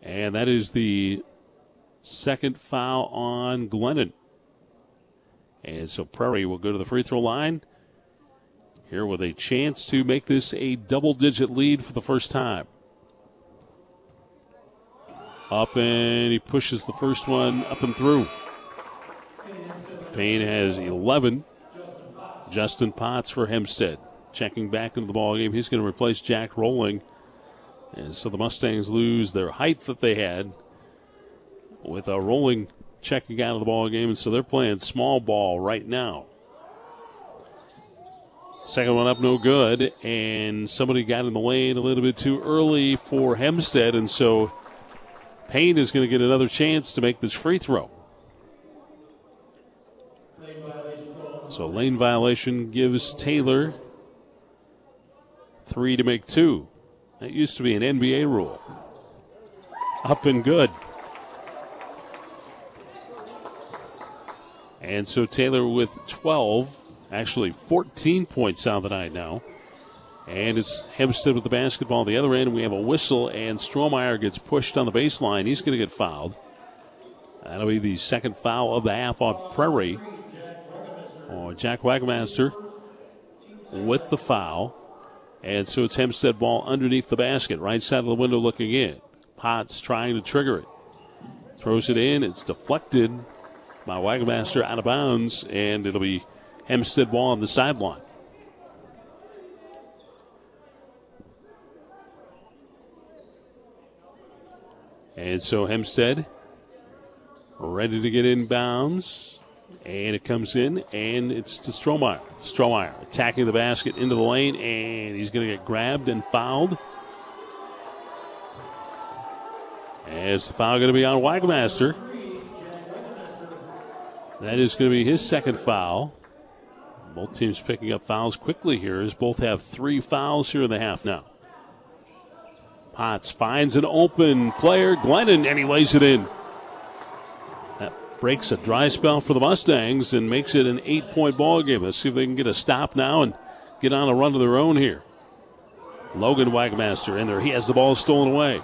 Speaker 1: And that is the second foul on Glennon. And so Prairie will go to the free throw line here with a chance to make this a double digit lead for the first time. Up and he pushes the first one up and through. Payne has 11. Justin Potts for Hempstead. Checking back into the ball game. He's going to replace Jack Rolling. And so the Mustangs lose their height that they had with a Rolling checking out of the ball game. And so they're playing small ball right now. Second one up, no good. And somebody got in the lane a little bit too early for Hempstead. And so Payne is going to get another chance to make this free throw. So lane violation gives Taylor three to make two. That used to be an NBA rule. Up and good. And so Taylor with 12, actually 14 points on the night now. And it's Hempstead with the basketball on the other end. We have a whistle, and Strohmeyer gets pushed on the baseline. He's going to get fouled. That'll be the second foul of the half on Prairie. Oh, Jack Wagmaster with the foul. And so it's Hempstead ball underneath the basket, right side of the window looking in. Potts trying to trigger it. Throws it in. It's deflected by Wagmaster out of bounds, and it'll be Hempstead ball on the sideline. And so Hempstead ready to get inbounds. And it comes in, and it's to Strohmeyer. Strohmeyer attacking the basket into the lane, and he's going to get grabbed and fouled. Is the foul going to be on Wagmaster? That is going to be his second foul. Both teams picking up fouls quickly here as both have three fouls here in the half now. Potts finds an open player, Glennon, and he lays it in. That breaks a dry spell for the Mustangs and makes it an eight point ball game. Let's see if they can get a stop now and get on a run of their own here. Logan Wagmaster in there. He has the ball stolen away.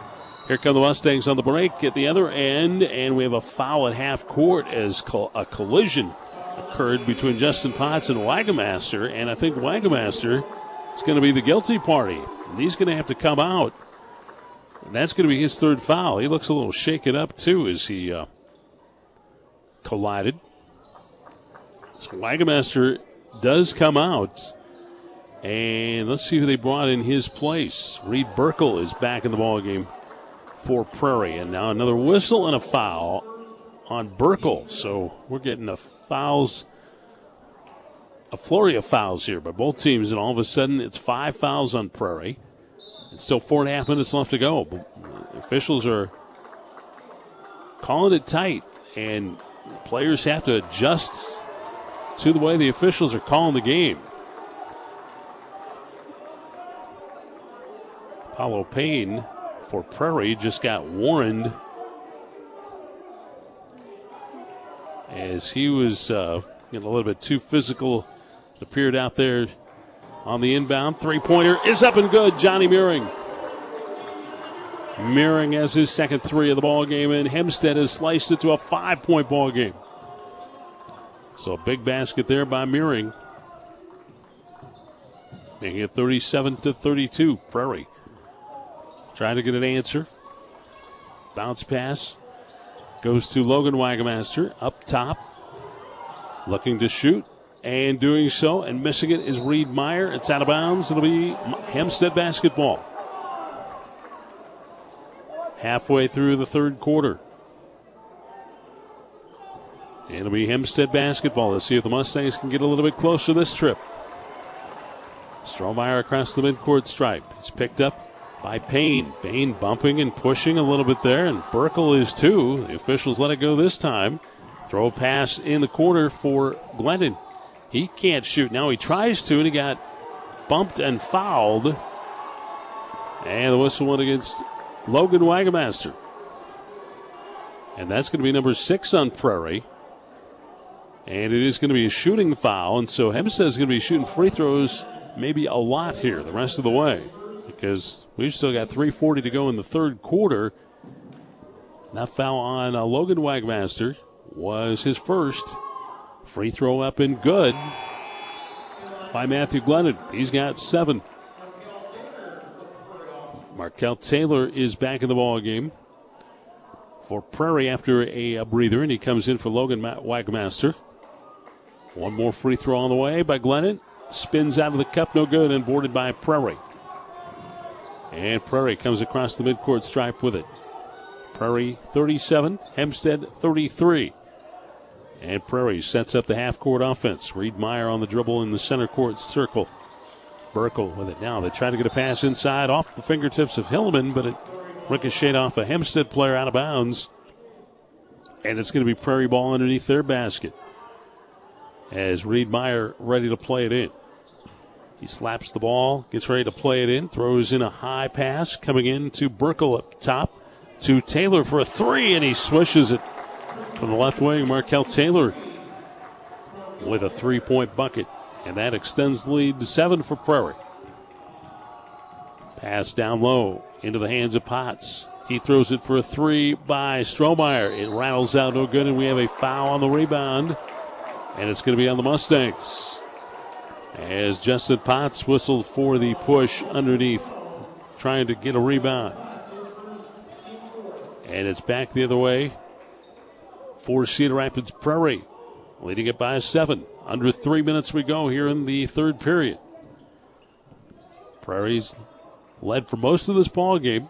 Speaker 1: Here come the Mustangs on the break at the other end, and we have a foul at half court as a collision occurred between Justin Potts and Wagmaster, and I think Wagmaster is going to be the guilty party. And he's going to have to come out And that's going to be his third foul. He looks a little shaken up, too, as he uh, collided. So Wagmaster does come out. And let's see who they brought in his place. Reed Burkle is back in the ball game for Prairie. And now another whistle and a foul on Burkle. So we're getting a fouls, a flurry of fouls here by both teams. And all of a sudden, it's five fouls on Prairie. It's still four and a half minutes left to go. The officials are calling it tight, and players have to adjust to the way the officials are calling the game. Apollo Payne for Prairie just got warned as he was uh, getting a little bit too physical. Appeared out there on the inbound. Three pointer is up and good. Johnny Meering. Meering has his second three of the ball game, and Hempstead has sliced it to a five point ball game. So a big basket there by Meering. Making it 37 to 32. Prairie trying to get an answer. Bounce pass goes to Logan Wagmaster up top, looking to shoot and doing so. And missing it is Reed Meyer. It's out of bounds. It'll be Hempstead basketball. Halfway through the third quarter. It'll be Hempstead basketball. Let's see if the Mustangs can get a little bit closer this trip. Strohmeyer across the midcourt stripe. He's picked up by Payne. Payne bumping and pushing a little bit there, and Burkle is too. The officials let it go this time. Throw pass in the corner for Glennon. He can't shoot. Now he tries to, and he got bumped and fouled. And the whistle went against Logan Wagmaster. And that's going to be number six on Prairie. And it is going to be a shooting foul. And so Hempstead is going to be shooting free throws maybe a lot here the rest of the way because we've still got 3.40 to go in the third quarter. That foul on uh, Logan Wagmaster was his first. Free throw up and good by Matthew Glennon. He's got seven. Markel Taylor is back in the ball game for Prairie after a, a breather, and he comes in for Logan Wagmaster. One more free throw on the way by Glennon. Spins out of the cup, no good, and boarded by Prairie. And Prairie comes across the midcourt stripe with it. Prairie 37, Hempstead 33. And Prairie sets up the half court offense. Reed Meyer on the dribble in the center court circle. Burkle with it now. They try to get a pass inside off the fingertips of Hillman, but it ricocheted off a Hempstead player out of bounds. And it's going to be Prairie ball underneath their basket. As Reed Meyer ready to play it in. He slaps the ball, gets ready to play it in, throws in a high pass coming in to Burkle up top to Taylor for a three, and he swishes it from the left wing. Markel Taylor with a three point bucket, and that extends the lead to seven for Prairie. Pass down low into the hands of Potts. He throws it for a three by Strohmeyer. It rattles out no good, and we have a foul on the rebound, and it's going to be on the Mustangs as Justin Potts whistled for the push underneath, trying to get a rebound. And it's back the other way for Cedar Rapids Prairie, leading it by seven. Under three minutes we go here in the third period. Prairie's led for most of this ball game.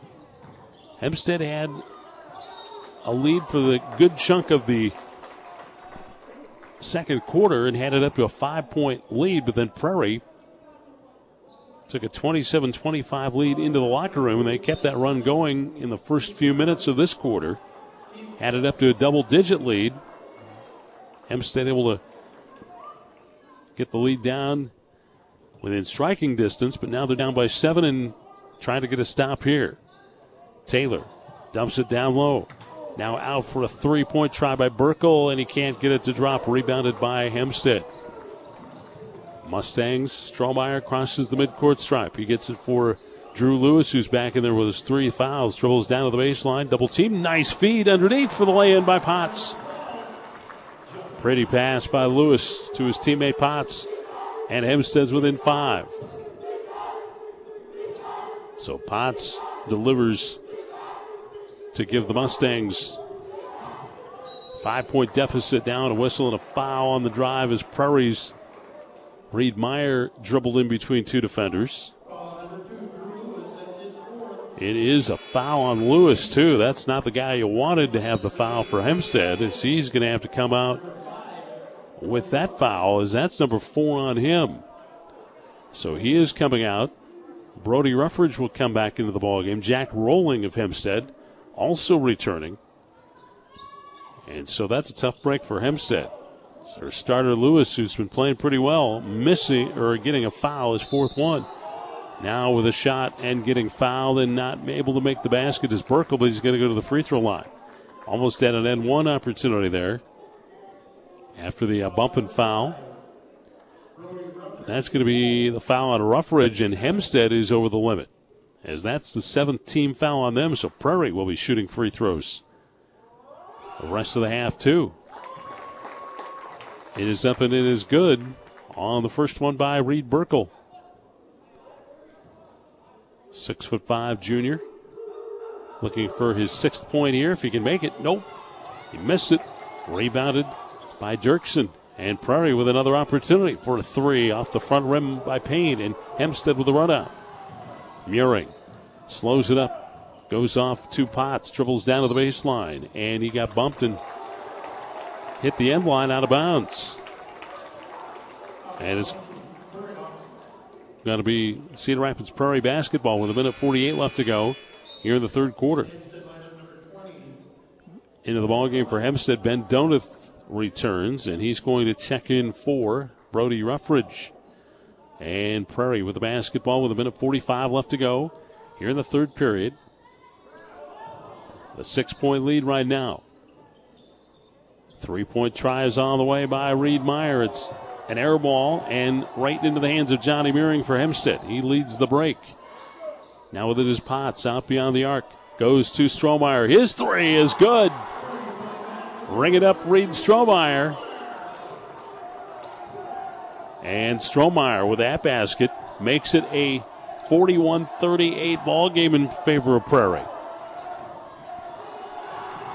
Speaker 1: Hempstead had a lead for the good chunk of the second quarter and had it up to a five point lead, but then Prairie took a 27 25 lead into the locker room, and they kept that run going in the first few minutes of this quarter. Had it up to a double digit lead. Hempstead able to get the lead down within striking distance, but now they're down by seven and trying to get a stop here. Taylor dumps it down low. Now out for a three point try by Burkle, and he can't get it to drop. Rebounded by Hempstead. Mustangs, Strohmeyer crosses the midcourt stripe. He gets it for Drew Lewis, who's back in there with his three fouls. Dribbles down to the baseline. Double team. Nice feed underneath for the lay in by Potts. Pretty pass by Lewis to his teammate Potts. And Hempstead's within five. So Potts delivers to give the Mustangs five point deficit down. A whistle and a foul on the drive as Prairie's Reed Meyer dribbled in between two defenders. It is a foul on Lewis, too. That's not the guy you wanted to have the foul for Hempstead. He's going to have to come out with that foul, as that's number four on him. So he is coming out. Brody Ruffridge will come back into the ballgame. Jack Rolling of Hempstead also returning. And so that's a tough break for Hempstead. It's their starter Lewis, who's been playing pretty well, missing or getting a foul, his fourth one. Now with a shot and getting fouled and not able to make the basket is Burkle, but he's going to go to the free throw line. Almost at an end one opportunity there. After the uh, bump and foul. That's going to be the foul on Ruffridge, and Hempstead is over the limit as that's the seventh team foul on them. So Prairie will be shooting free throws the rest of the half, too. It is up and it is good on the first one by Reed Burkle. Six foot five junior. Looking for his sixth point here. If he can make it. Nope. He missed it. Rebounded by Dirksen. And Prairie with another opportunity for a three off the front rim by Payne. And Hempstead with a run out. Meering slows it up, goes off two Potts, dribbles down to the baseline, and he got bumped and hit the end line out of bounds. And it's going to be Cedar Rapids Prairie basketball with a minute 48 left to go here in the third quarter. Into the ball game for Hempstead, Ben Donath returns, and he's going to check in for Brody Ruffridge. And Prairie with the basketball with a minute 45 left to go here in the third period. The six point lead right now. Three point try is on the way by Reed Meyer. It's an air ball and right into the hands of Johnny Meering for Hempstead. He leads the break. Now with it is Potts out beyond the arc. Goes to Strohmeyer. His three is good. Ring it up, Reed Strohmeyer. And Strohmeyer with that basket makes it a 41 38 ball game in favor of Prairie.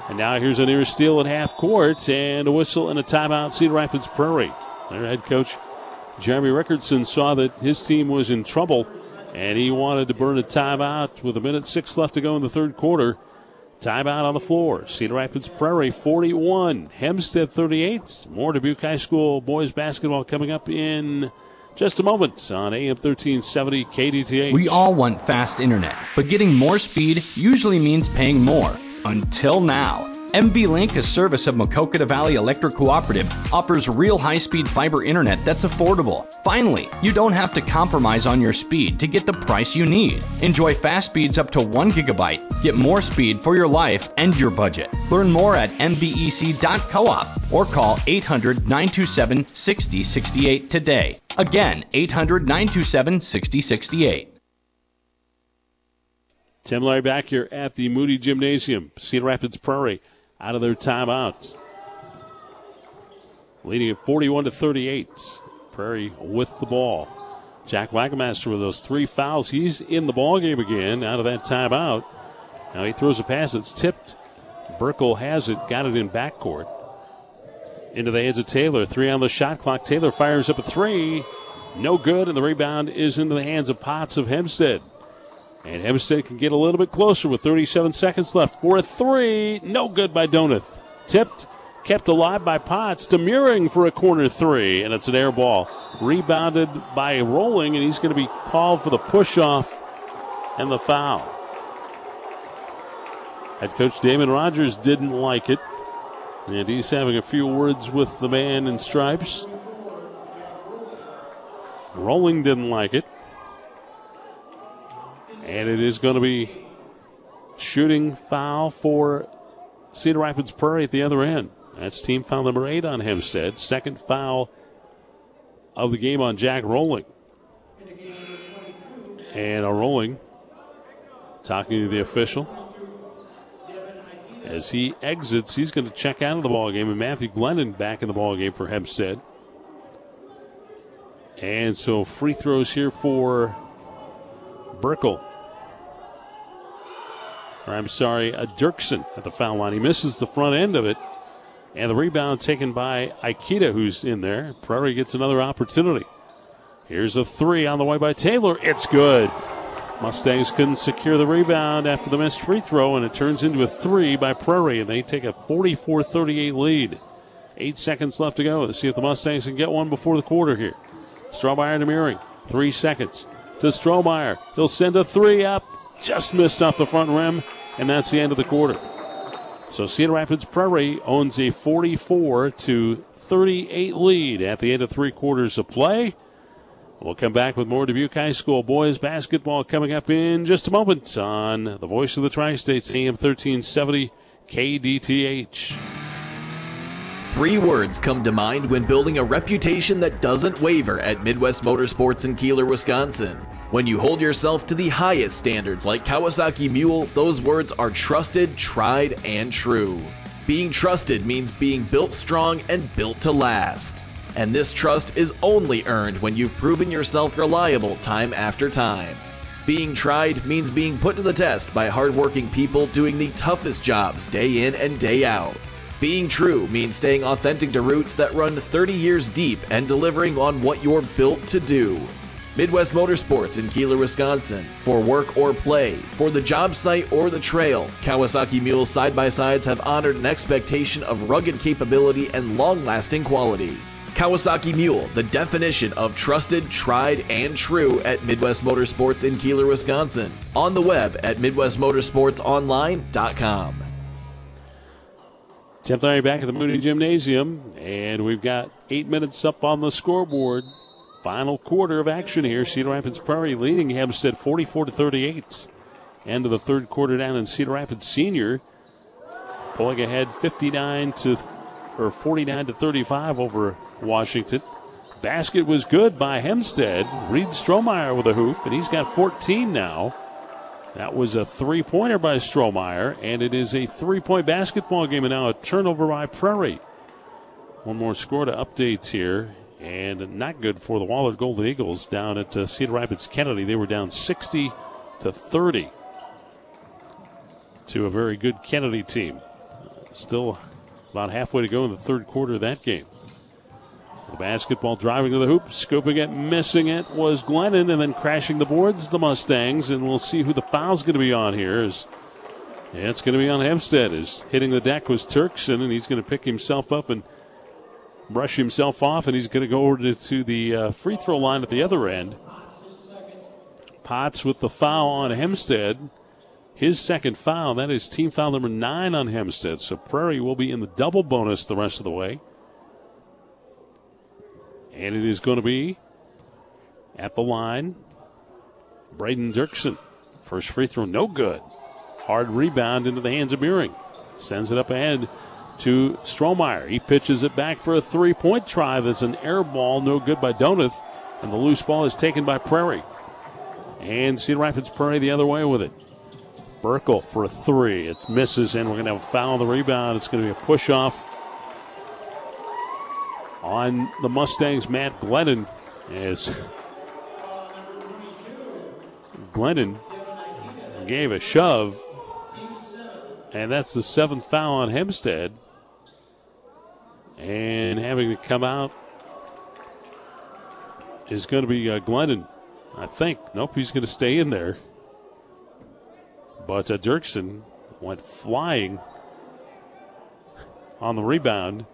Speaker 1: And now here's a near steal at half court and a whistle and a timeout, Cedar Rapids Prairie. Their head coach, Jeremy Rickardson, saw that his team was in trouble and he wanted to burn a timeout with a minute six left to go in the third quarter. Timeout on the floor. Cedar Rapids Prairie 41, Hempstead 38. More Dubuque High School boys basketball coming up in just a moment on AM 1370 KDTH.
Speaker 4: We all want fast internet, but getting more speed usually means paying more. Until now. MV Link, a service of Maquoketa Valley Electric Cooperative, offers real high speed fiber internet that's affordable. Finally, you don't have to compromise on your speed to get the price you need. Enjoy fast speeds up to 1 gigabyte. Get more speed for your life and your budget. Learn more at mvec.coop or call 800 927 6068 today. Again, 800 927 6068.
Speaker 1: Tim Larry back here at the Mooney Gymnasium. Cedar Rapids Prairie out of their timeout. Leading at 41 to 38. Prairie with the ball. Jack Wagmaster with those three fouls. He's in the ball game again out of that timeout. Now he throws a pass that's tipped. Burkle has it, got it in backcourt. Into the hands of Taylor. Three on the shot clock. Taylor fires up a three. No good, and the rebound is into the hands of Potts of Hempstead. And Hempstead can get a little bit closer with 37 seconds left for a three. No good by Donath. Tipped, kept alive by Potts. Demuring for a corner three, and it's an air ball. Rebounded by Rolling, and he's going to be called for the push off and the foul. Head coach Damon Rogers didn't like it, and he's having a few words with the man in stripes. Rolling didn't like it. And it is going to be shooting foul for Cedar Rapids Prairie at the other end. That's team foul number eight on Hempstead. Second foul of the game on Jack Rolling. And a Rolling talking to the official. As he exits, he's going to check out of the ball game, and Matthew Glennon back in the ball game for Hempstead. And so free throws here for Burkle. Or I'm sorry, a Dirksen at the foul line. He misses the front end of it. And the rebound taken by Aikita, who's in there. Prairie gets another opportunity. Here's a three on the way by Taylor. It's good. Mustangs couldn't secure the rebound after the missed free throw, and it turns into a three by Prairie, and they take a 44 38 lead. Eight seconds left to go. Let's see if the Mustangs can get one before the quarter here. Strohmeyer to Meering. Three seconds to Strohmeyer. He'll send a three up. Just missed off the front rim, and that's the end of the quarter. So Cedar Rapids Prairie owns a 44 to 38 lead at the end of three quarters of play. We'll come back with more Dubuque High School boys basketball coming up in just a moment on the voice of the Tri States, AM 1370 KDTH.
Speaker 5: Three words come to mind when building a reputation that doesn't waver at Midwest Motorsports in Kieler, Wisconsin. When you hold yourself to the highest standards like Kawasaki Mule, those words are trusted, tried, and true. Being trusted means being built strong and built to last. And this trust is only earned when you've proven yourself reliable time after time. Being tried means being put to the test by hardworking people doing the toughest jobs day in and day out. Being true means staying authentic to roots that run 30 years deep and delivering on what you're built to do. Midwest Motorsports in Kieler, Wisconsin. For work or play, for the job site or the trail, Kawasaki Mule side by sides have honored an expectation of rugged capability and long lasting quality. Kawasaki Mule, the definition of trusted, tried, and true at Midwest Motorsports in Kieler, Wisconsin. On the web at MidwestMotorsportsOnline.com.
Speaker 1: 10:30 back at the Mooney Gymnasium, and we've got eight minutes up on the scoreboard. Final quarter of action here. Cedar Rapids Prairie leading Hempstead 44 to 38. End of the third quarter down in Cedar Rapids Senior, pulling ahead 59 to or 49 to 35 over Washington. Basket was good by Hempstead. Reed Strohmeyer with a hoop, and he's got 14 now. That was a three pointer by Strohmeyer, and it is a three point basketball game, and now a turnover by Prairie. One more score to update here, and not good for the Wahlert Golden Eagles down at uh, Cedar Rapids Kennedy. They were down 60 to 30 to a very good Kennedy team. Still about halfway to go in the third quarter of that game. The basketball driving to the hoop, scooping it, missing it was Glennon, and then crashing the boards, the Mustangs. And we'll see who the foul's going to be on here. Is yeah, it's going to be on Hempstead. Is hitting the deck was Dirksen, and he's going to pick himself up and brush himself off, and he's going to go over to, to the uh, free throw line at the other end. Potts with the foul on Hempstead. His second foul, that is team foul number nine on Hempstead. So Prairie will be in the double bonus the rest of the way. And it is going to be at the line. Braden Dirksen. First free throw, no good. Hard rebound into the hands of Meering. Sends it up ahead to Strohmeyer. He pitches it back for a three point try. That's an air ball, no good by Donath. And the loose ball is taken by Prairie. And Cedar Rapids Prairie the other way with it. Burkle for a three. It's misses, and we're going to have a foul on the rebound. It's going to be a push off on the Mustangs, Matt Glennon, as Glennon gave a shove, and that's the seventh foul on Hempstead. And having to come out is going to be uh, Glennon, I think. Nope, he's going to stay in there. But uh, Dirksen went flying on the rebound.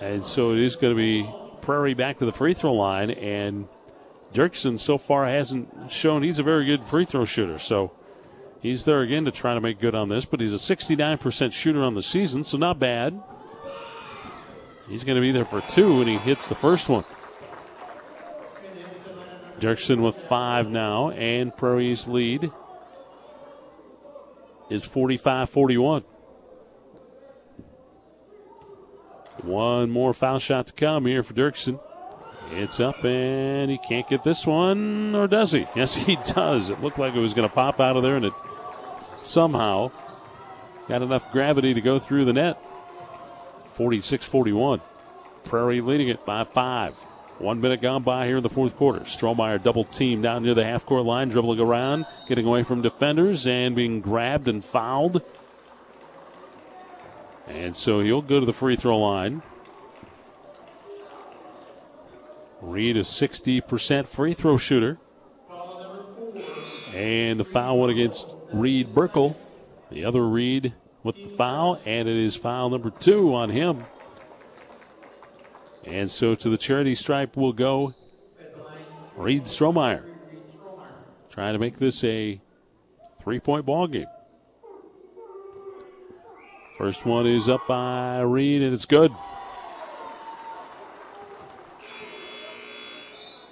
Speaker 1: And so it is going to be Prairie back to the free throw line. And Dirksen so far hasn't shown he's a very good free throw shooter. So he's there again to try to make good on this. But he's a 69% shooter on the season, so not bad. He's going to be there for two when he hits the first one. Dirksen with five now, and Prairie's lead is 45 41. One more foul shot to come here for Dirksen. It's up and he can't get this one, or does he? Yes, he does. It looked like it was going to pop out of there, and it somehow got enough gravity to go through the net. 46 41. Prairie leading it by five. One minute gone by here in the fourth quarter. Strohmeyer double team down near the half court line, dribbling around, getting away from defenders, and being grabbed and fouled. And so he'll go to the free throw line. Reed a 60% free throw shooter. And the foul went against Reed Burkle. The other Reed with the foul, and it is foul number two on him. And so to the charity stripe will go Reed Strohmeyer. Trying to make this a three point ball game. First one is up by Reed, and it's good.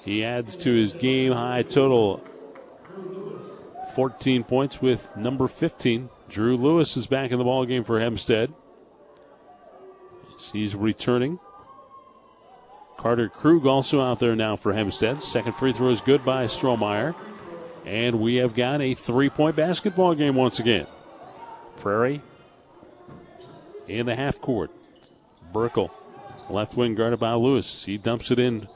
Speaker 1: He adds to his game high total 14 points with number 15. Drew Lewis is back in the ball game for Hempstead. He's returning. Carter Krug also out there now for Hempstead. Second free throw is good by Strohmeyer. And we have got a three point basketball game once again. Prairie in the half court. Burkle, left wing guarded by Lewis. He dumps it in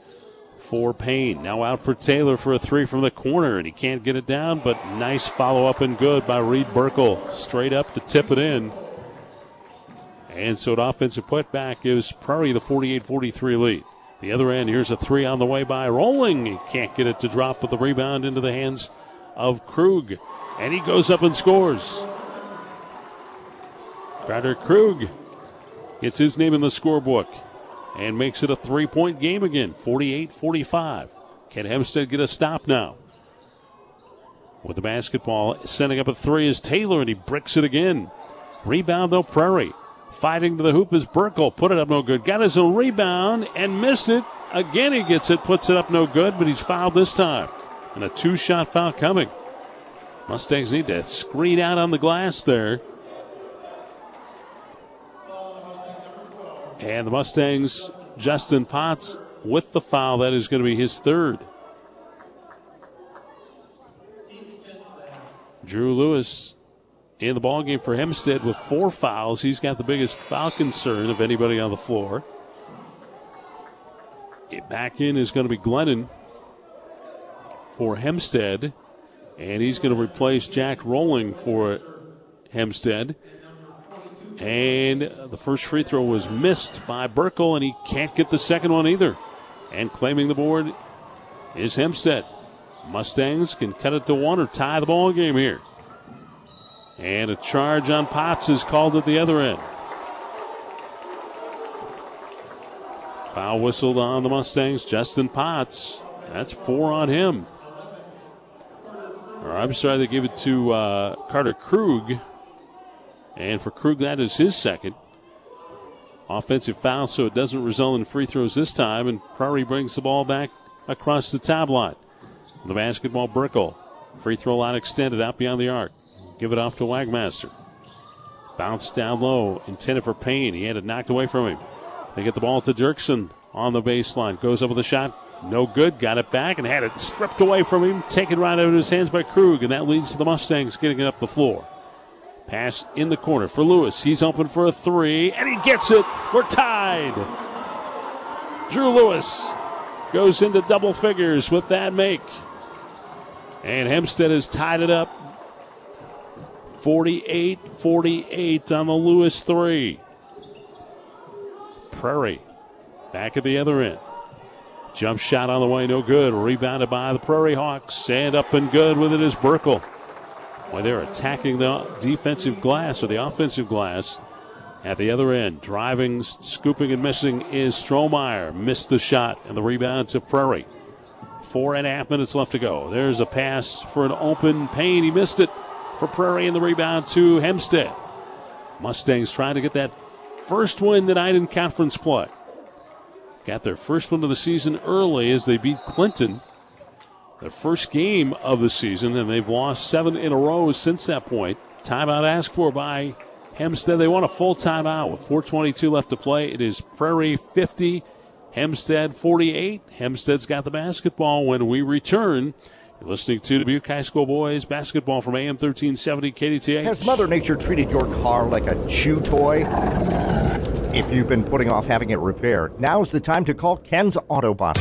Speaker 1: for Payne. Now out for Taylor for a three from the corner, and he can't get it down, but nice follow up and good by Reed Burkle. Straight up to tip it in. And so an offensive putback gives Prairie the 48 43 lead. The other end, here's a three on the way by Rolling. He can't get it to drop, but the rebound into the hands of Krug. And he goes up and scores. Carter Krug gets his name in the scorebook and makes it a three point game again, 48 45. Can Hempstead get a stop now? With the basketball, sending up a three is Taylor, and he bricks it again. Rebound, though, Prairie. Fighting to the hoop is Burkle. Put it up no good. Got his own rebound and missed it. Again, he gets it, puts it up no good, but he's fouled this time. And a two shot foul coming. Mustangs need to screen out on the glass there. And the Mustangs, Justin Potts with the foul. That is going to be his third. Drew Lewis in the ball game for Hempstead with four fouls. He's got the biggest foul concern of anybody on the floor. Back in is going to be Glennon for Hempstead, and he's going to replace Jack Rolling for Hempstead. And the first free throw was missed by Burkle, and he can't get the second one either. And claiming the board is Hempstead. Mustangs can cut it to one or tie the ball game here. And a charge on Potts is called at the other end. Foul whistled on the Mustangs. Justin Potts. That's four on him. Or I'm sorry, they gave it to uh, Carter Krug. And for Krug, that is his second. Offensive foul, so it doesn't result in free throws this time. And Prairie brings the ball back across the tab line. The basketball, Burkle. Free throw line extended out beyond the arc. Give it off to Wagmaster. Bounce down low, intended for Payne. He had it knocked away from him. They get the ball to Dirksen on the baseline. Goes up with a shot. No good. Got it back and had it stripped away from him. Taken right out of his hands by Krug. And that leads to the Mustangs getting it up the floor. Pass in the corner for Lewis. He's open for a three. And he gets it. We're tied. Drew Lewis goes into double figures with that make. And Hempstead has tied it up 48 48 on the Lewis three. Prairie back at the other end. Jump shot on the way, no good. Rebounded by the Prairie Hawks. And up and good with it is Burkle. Well, they're attacking the defensive glass or the offensive glass at the other end. Driving, scooping, and missing is Strohmeyer. Missed the shot and the rebound to Prairie. Four and a half minutes left to go. There's a pass for an open Payne. He missed it for Prairie and the rebound to Hempstead. Mustangs trying to get that first win tonight in conference play. Got their first win of the season early as they beat Clinton. Their first game of the season, and they've lost seven in a row since that point. Timeout asked for by Hempstead. They want a full timeout with 4.22 left to play. It is Prairie 50, Hempstead 48. Hempstead's got the basketball when we return. You're listening to Dubuque High School Boys basketball from AM 1370 KDTH.
Speaker 17: Has Mother Nature treated your car like a chew toy? If you've been putting off having it repaired, now's the time to call Ken's Auto Body.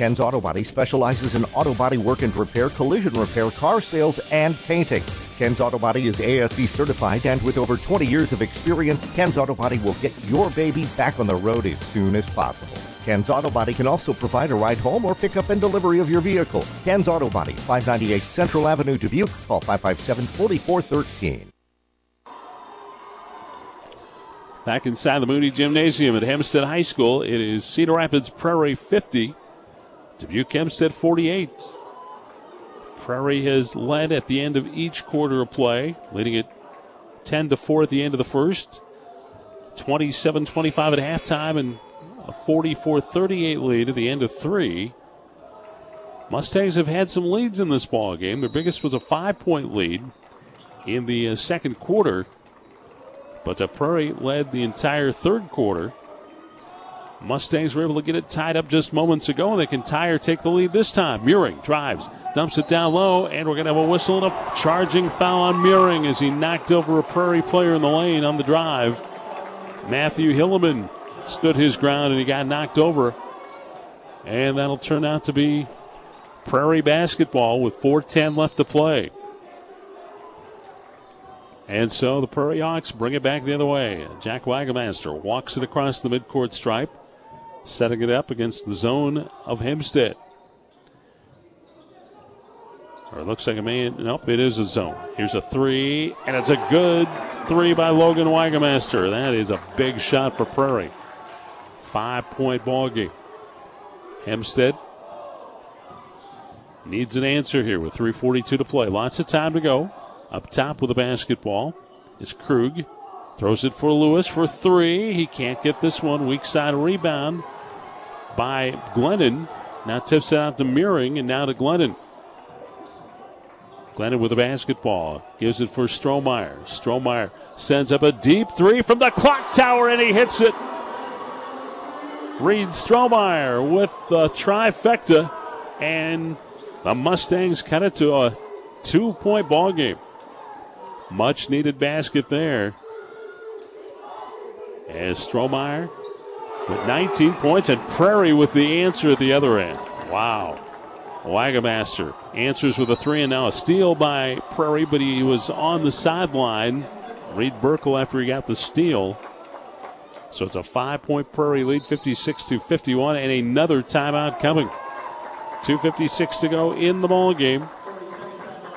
Speaker 17: Ken's Auto Body specializes in auto body work and repair, collision repair, car sales, and painting. Ken's Auto Body is ASE certified, and with over 20 years of experience, Ken's Auto Body will get your baby back on the road as soon as possible. Ken's Auto Body can also provide a ride home or pickup and delivery of your vehicle. Ken's Auto Body, 598 Central Avenue, Dubuque. Call 557 4413.
Speaker 1: Back inside the Mooney Gymnasium at Hempstead High School, it is Cedar Rapids Prairie 50, Dubuque Hempstead 48. Prairie has led at the end of each quarter of play, leading it 10 to 4 at the end of the first, 27 25 at halftime, and a 44 38 lead at the end of three. Mustangs have had some leads in this ball game. Their biggest was a five point lead in the uh, second quarter. But the Prairie led the entire third quarter. Mustangs were able to get it tied up just moments ago, and they can tie or take the lead this time. Meering drives, dumps it down low, and we're going to have a whistle and a charging foul on Meering as he knocked over a Prairie player in the lane on the drive. Matthew Hilleman stood his ground and he got knocked over. And that'll turn out to be Prairie basketball with 4.10 left to play. And so the Prairie Hawks bring it back the other way. Jack Wagmaster walks it across the midcourt stripe, setting it up against the zone of Hempstead. Or it looks like a man. Nope, it is a zone. Here's a three, and it's a good three by Logan Wagmaster. That is a big shot for Prairie. Five point ball game. Hempstead needs an answer here with 3.42 to play. Lots of time to go. Up top with the basketball is Krug. Throws it for Lewis for three. He can't get this one. Weak side rebound by Glennon. Now tips it out to Meering and now to Glennon. Glennon with the basketball. Gives it for Strohmeyer. Strohmeyer sends up a deep three from the clock tower and he hits it. Reed Strohmeyer with the trifecta and the Mustangs cut it to a two point ball game. Much needed basket there. As Strohmeyer with 19 points and Prairie with the answer at the other end. Wow. Wagmaster answers with a three and now a steal by Prairie, but he was on the sideline. Reed Burkle after he got the steal. So it's a five point Prairie lead, 56 to 51, and another timeout coming. 2.56 to go in the ball game.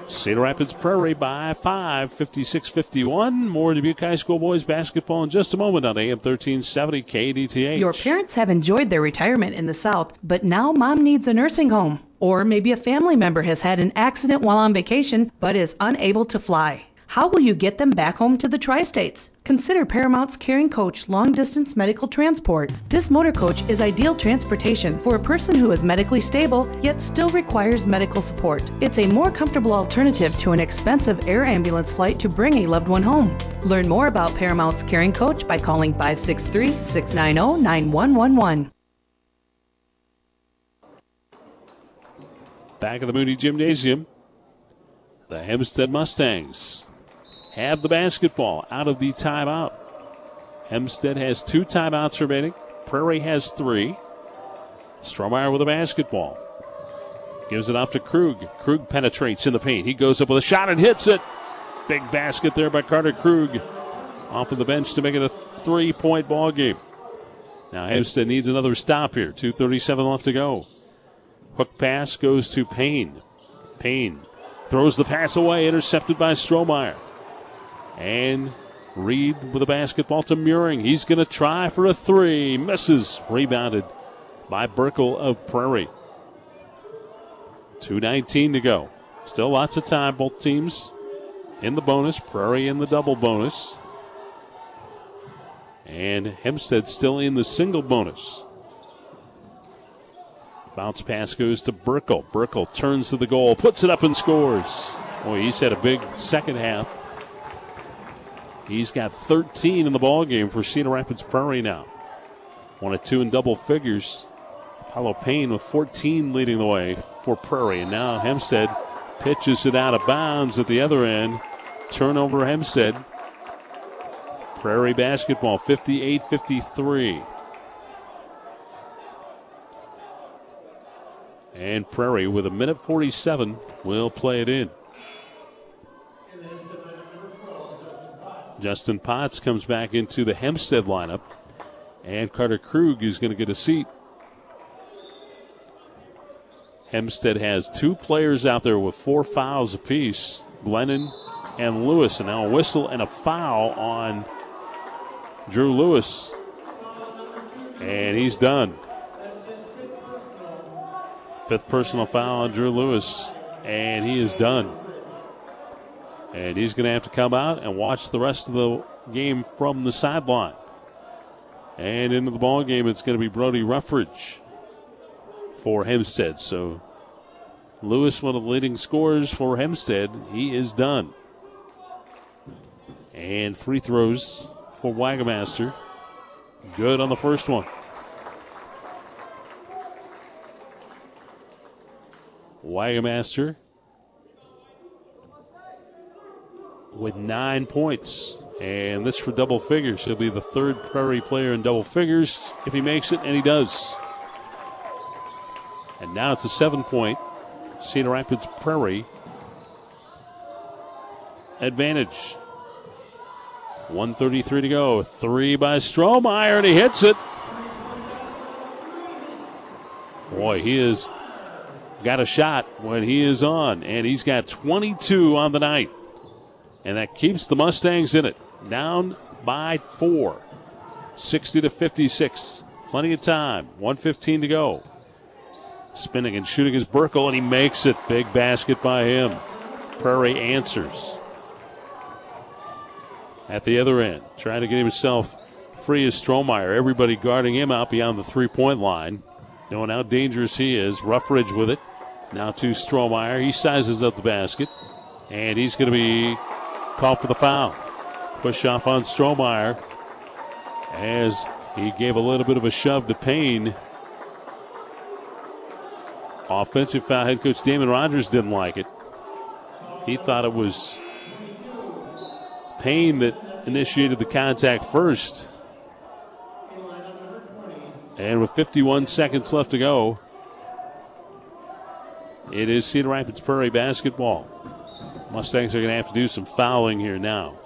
Speaker 1: Cedar Rapids Prairie by 5, 56 51. More Dubuque High School boys basketball in just a moment on AM 1370 KDTH.
Speaker 7: Your parents have enjoyed their retirement in the South, but now mom needs a nursing home. Or maybe a family member has had an accident while on vacation but is unable to fly. How will you get them back home to the tri states? Consider Paramount's Caring Coach Long Distance Medical Transport. This motor coach is ideal transportation for a person who is medically stable yet still requires medical support. It's a more comfortable alternative to an expensive air ambulance flight to bring a loved one home. Learn more about Paramount's Caring Coach by calling 563 690 9111.
Speaker 1: Back at the Mooney Gymnasium, the Hempstead Mustangs have the basketball out of the timeout. Hempstead has two timeouts remaining. Prairie has three. Strohmeyer with the basketball. Gives it off to Krug. Krug penetrates in the paint. He goes up with a shot and hits it. Big basket there by Carter Krug. Off of the bench to make it a three point ball game. Now Hempstead needs another stop here. 2.37 left to go. Hook pass goes to Payne. Payne throws the pass away, intercepted by Strohmeyer. And Reed with a basketball to Meering. He's going to try for a three. Misses. Rebounded by Burkle of Prairie. 2.19 to go. Still lots of time. Both teams in the bonus. Prairie in the double bonus. And Hempstead still in the single bonus. Bounce pass goes to Burkle. Burkle turns to the goal, puts it up and scores. Boy, he's had a big second half. He's got 13 in the ball game for Cedar Rapids Prairie now. One of two in double figures. Apollo Payne with 14 leading the way for Prairie. And now Hempstead pitches it out of bounds at the other end. Turnover Hempstead. Prairie basketball 58 53. And Prairie with a minute 47 will play it in. Justin Potts comes back into the Hempstead lineup. And Carter Krug is going to get a seat. Hempstead has two players out there with four fouls apiece Glennon and Lewis. And now a whistle and a foul on Drew Lewis. And he's done. Fifth personal foul on Drew Lewis. And he is done. And he's going to have to come out and watch the rest of the game from the sideline. And into the ball game, it's going to be Brody Ruffridge for Hempstead. So Lewis, one of the leading scorers for Hempstead, he is done. And free throws for Wagmaster. Good on the first one. Wagmaster with nine points. And this for double figures. He'll be the third Prairie player in double figures if he makes it, and he does. And now it's a seven point Cedar Rapids Prairie advantage. 133 to go. Three by Strohmeyer, and he hits it. Boy, he has got a shot when he is on, and he's got 22 on the night. And that keeps the Mustangs in it. Down by four. 60 to 56. Plenty of time. 115 to go. Spinning and shooting is Burkle, and he makes it. Big basket by him. Prairie answers. At the other end, trying to get himself free as Strohmeyer. Everybody guarding him out beyond the three point line. Knowing how dangerous he is. Ruffridge with it. Now to Strohmeyer. He sizes up the basket. And he's going to be called for the foul. Push off on Strohmeyer as he gave a little bit of a shove to Payne. Offensive foul. Head coach Damon Rogers didn't like it. He thought it was Payne that initiated the contact first. And with 51 seconds left to go, it is Cedar Rapids Prairie basketball. Mustangs are going to have to do some fouling here now.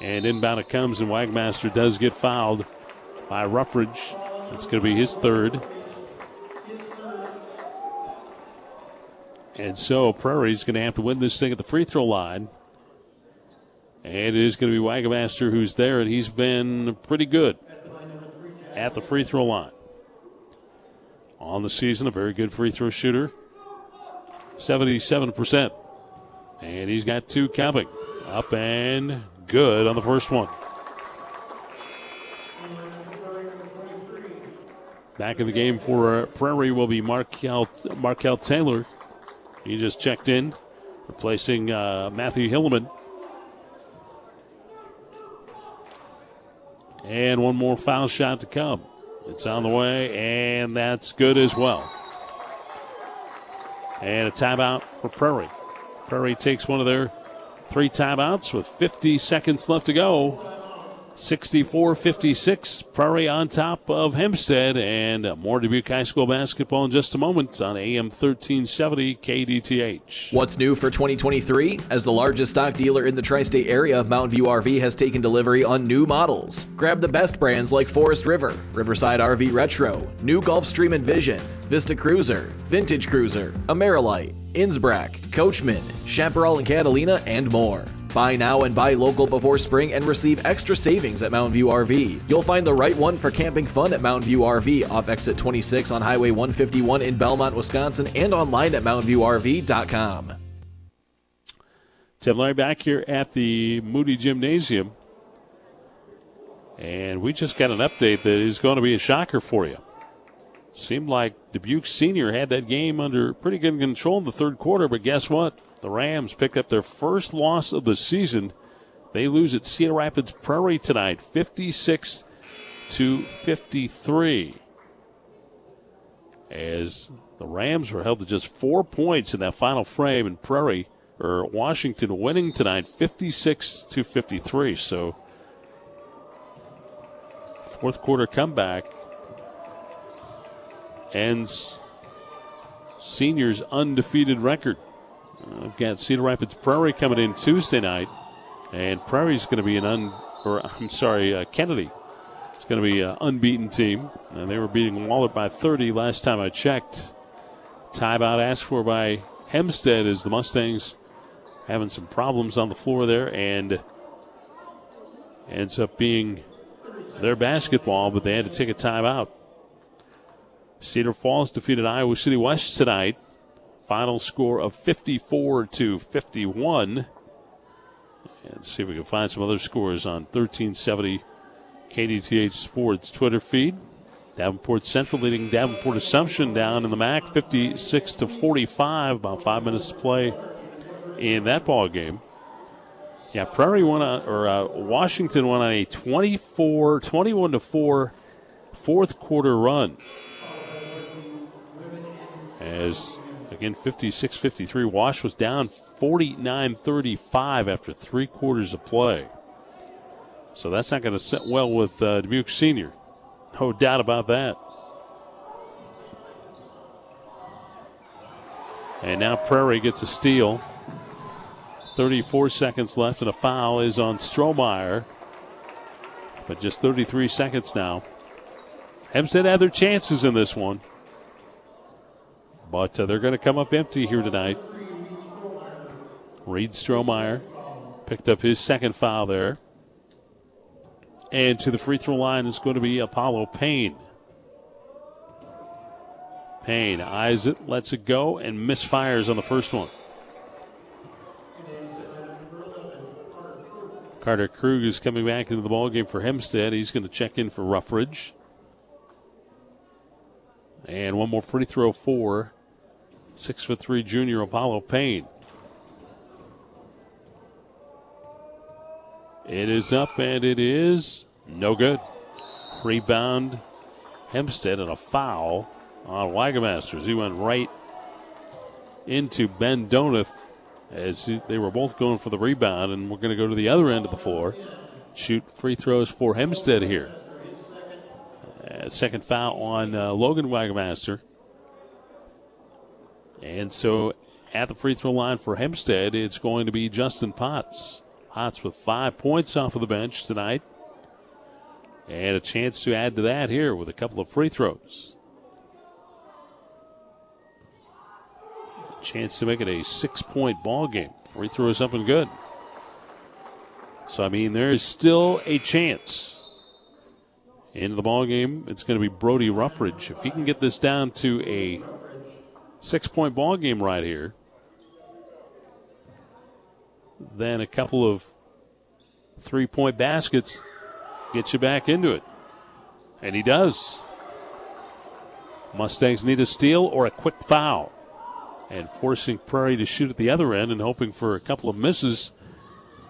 Speaker 1: And inbound it comes, and Wagmaster does get fouled by Ruffridge. It's going to be his third. And so Prairie's going to have to win this thing at the free throw line. And it is going to be Wagmaster who's there, and he's been pretty good at the free throw line. On the season, a very good free throw shooter. 77%. And he's got two coming. Up and good on the first one. Back in the game for Prairie will be Markel, Markel Taylor. He just checked in, replacing uh, Matthew Hilleman. And one more foul shot to come. It's on the way, and that's good as well. And a timeout for Prairie. Prairie takes one of their three timeouts with 50 seconds left to go. 64 56. Prairie on top of Hempstead. And more Dubuque High School basketball in just a moment on AM 1370 KDTH.
Speaker 5: What's new for 2023? As the largest stock dealer in the tri state area, Mountain View RV has taken delivery on new models. Grab the best brands like Forest River, Riverside RV Retro, New Gulfstream Envision, Vista Cruiser, Vintage Cruiser, Amerilite, Innsbruck, Coachmen, Chaparral and Catalina, and more. Buy now and buy local before spring and receive extra savings at Mountain View RV. You'll find the right one for camping fun at Mountain View RV off exit 26 on Highway 151 in Belmont, Wisconsin, and online at mountainviewrv.com.
Speaker 1: Tim Larry back here at the Mooney Gymnasium. And we just got an update that is going to be a shocker for you. Seemed like Dubuque Senior had that game under pretty good control in the third quarter, but guess what? The Rams picked up their first loss of the season. They lose at Cedar Rapids Prairie tonight, 56 to 53. As the Rams were held to just four points in that final frame, and Prairie or Washington winning tonight, 56 to 53. So fourth quarter comeback ends seniors undefeated record. Uh, I've got Cedar Rapids Prairie coming in Tuesday night, and Prairie's going to be an un, or I'm sorry, uh, Kennedy. It's going to be an unbeaten team, and they were beating Waller by 30 last time I checked. Timeout asked for by Hempstead as the Mustangs having some problems on the floor there, and ends up being their basketball, but they had to take a timeout. Cedar Falls defeated Iowa City West tonight. Final score of 54 to 51. And see if we can find some other scores on 1370 KDTH Sports Twitter feed. Davenport Central leading Davenport Assumption down in the MAC 56 to 45. About five minutes to play in that ball game. Yeah, Prairie won on, or uh, Washington won on a 24, 21 to 4 fourth quarter run. As again 56-53, Wash was down 49-35 after three quarters of play. So that's not going to sit well with uh, Dubuque Senior, no doubt about that. And now Prairie gets a steal. 34 seconds left, and a foul is on Strohmeyer. But just 33 seconds now. Hempstead had their chances in this one. But uh, they're going to come up empty here tonight. Reed Strohmeyer picked up his second foul there. And to the free throw line is going to be Apollo Payne. Payne eyes it, lets it go, and misfires on the first one. Carter Krug is coming back into the ballgame for Hempstead. He's going to check in for Ruffridge. And one more free throw for six foot three junior Apollo Payne. It is up and it is no good. Rebound Hempstead and a foul on Wagmasters. He went right into Ben Donath as they were both going for the rebound, and we're going to go to the other end of the floor. Shoot free throws for Hempstead here. Uh, second foul on uh, Logan Wagmaster. And so at the free throw line for Hempstead, it's going to be Justin Potts. Potts with five points off of the bench tonight. And a chance to add to that here with a couple of free throws. A chance to make it a six point ball game. Free throw is up and good. So, I mean, there is still a chance. Into the ball game, it's going to be Brody Ruffridge. If he can get this down to a six point ball game right here, then a couple of three point baskets get you back into it. And he does. Mustangs need a steal or a quick foul and forcing Prairie to shoot at the other end and hoping for a couple of misses.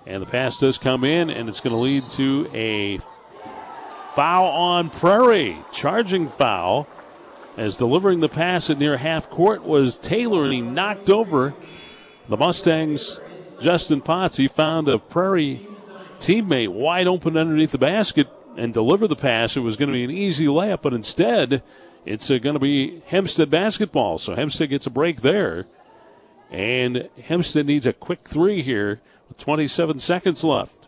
Speaker 1: And the pass does come in, and it's going to lead to a foul on Prairie. Charging foul as delivering the pass at near half court was Taylor, and he knocked over the Mustangs' Justin Potts. He found a Prairie teammate wide open underneath the basket and delivered the pass. It was going to be an easy layup, but instead, it's uh, going to be Hempstead basketball. So Hempstead gets a break there. And Hempstead needs a quick three here with 27 seconds left.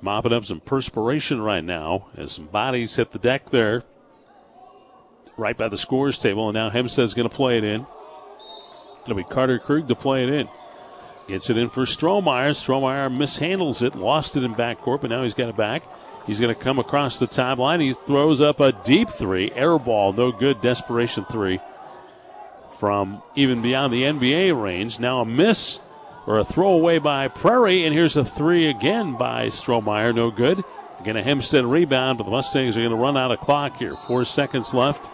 Speaker 1: Mopping up some perspiration right now as some bodies hit the deck there. Right by the scores table. And now Hempstead's going to play it in. It'll be Carter Krug to play it in. Gets it in for Strohmeyer. Strohmeyer mishandles it, lost it in backcourt, but now he's got it back. He's going to come across the timeline. He throws up a deep three, air ball, no good, desperation three from even beyond the NBA range. Now a miss or a throwaway by Prairie, and here's a three again by Strohmeyer, no good. Again, a Hempstead rebound, but the Mustangs are going to run out of clock here. Four seconds left,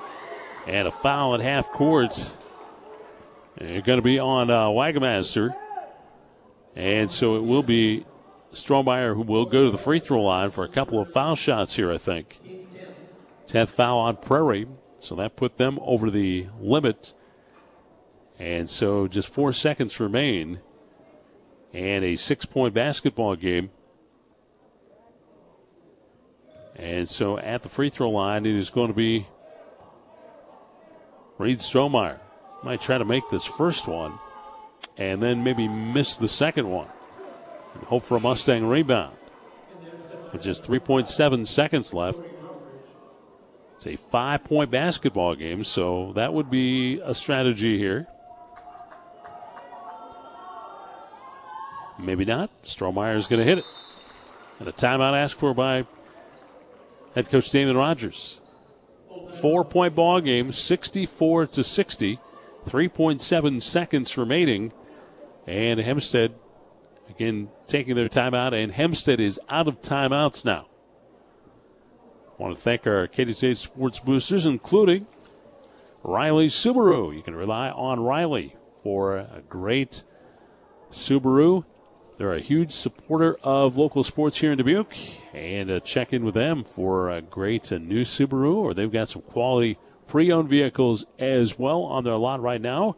Speaker 1: and a foul at half court. They're going to be on uh, Wagmaster. And so it will be Strohmeyer who will go to the free throw line for a couple of foul shots here, I think. 10th foul on Prairie. So that put them over the limit. And so just four seconds remain. And a six point basketball game. And so at the free throw line, it is going to be Reed Strohmeyer. Might try to make this first one and then maybe miss the second one and hope for a Mustang rebound. With just 3.7 seconds left, it's a five point basketball game, so that would be a strategy here. Maybe not. Strohmeyer is going to hit it. And a timeout asked for by head coach Damon Rogers. Four point ball game, 64 to 60. 3.7 seconds remaining. And Hempstead, again, taking their timeout, and Hempstead is out of timeouts now. I want to thank our State sports boosters, including Riley Subaru. You can rely on Riley for a great Subaru. They're a huge supporter of local sports here in Dubuque, and uh, check in with them for a great uh, new Subaru, or they've got some quality pre-owned vehicles as well on their lot right now.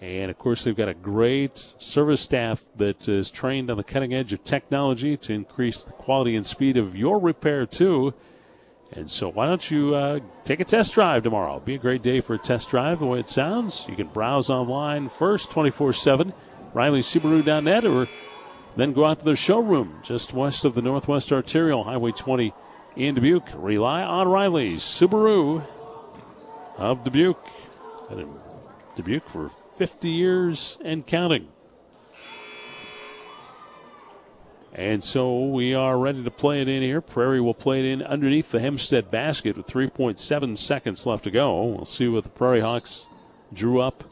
Speaker 1: And of course, they've got a great service staff that is trained on the cutting edge of technology to increase the quality and speed of your repair, too. And so why don't you uh, take a test drive tomorrow? It'll be a great day for a test drive the way it sounds. You can browse online first 24-7, RileySubaru.net, or then go out to their showroom just west of the Northwest Arterial, Highway 20 in Dubuque. Rely on Riley Subaru of Dubuque. Been in Dubuque for 50 years and counting. And so we are ready to play it in here. Prairie will play it in underneath the Hempstead basket with 3.7 seconds left to go. We'll see what the Prairie Hawks drew up.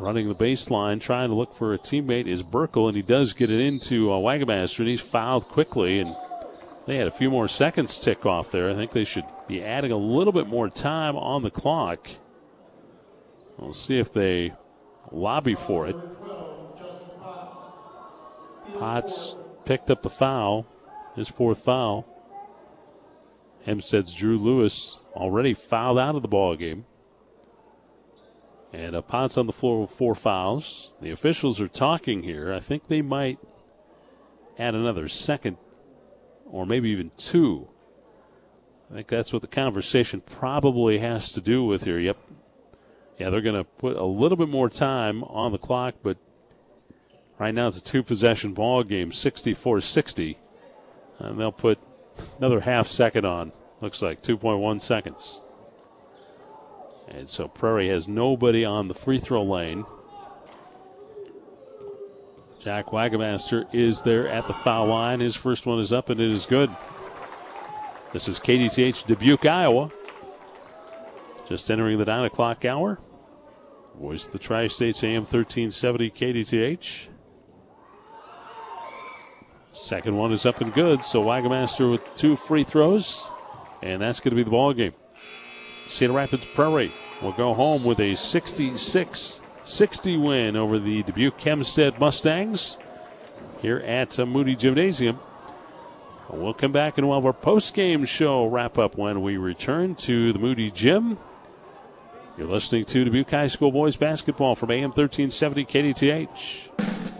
Speaker 1: Running the baseline, trying to look for a teammate is Burkle, and he does get it into uh, Wagmaster, and he's fouled quickly. And they had a few more seconds tick off there. I think they should be adding a little bit more time on the clock. We'll see if they lobby for it. Potts picked up the foul, his fourth foul. Hempstead's Drew Lewis already fouled out of the ball game. And a Potts on the floor with four fouls. The officials are talking here. I think they might add another second or maybe even two. I think that's what the conversation probably has to do with here. Yep. Yeah, they're going to put a little bit more time on the clock, but right now it's a two possession ball game, 64 60. And they'll put another half second on. Looks like 2.1 seconds. And so Prairie has nobody on the free throw lane. Jack Wagmaster is there at the foul line. His first one is up and it is good. This is KDTH Dubuque, Iowa. Just entering the 9 o'clock hour. Voice the Tri States AM 1370 KDTH. Second one is up and good, so Wagmaster with two free throws, and that's going to be the ball game. Cedar Rapids Prairie will go home with a 66 60 win over the Dubuque Hempstead Mustangs here at Mooney Gymnasium. We'll come back and we'll have our post game show wrap up when we return to the Mooney Gym. You're listening to Dubuque High School Boys Basketball from AM 1370 KDTH.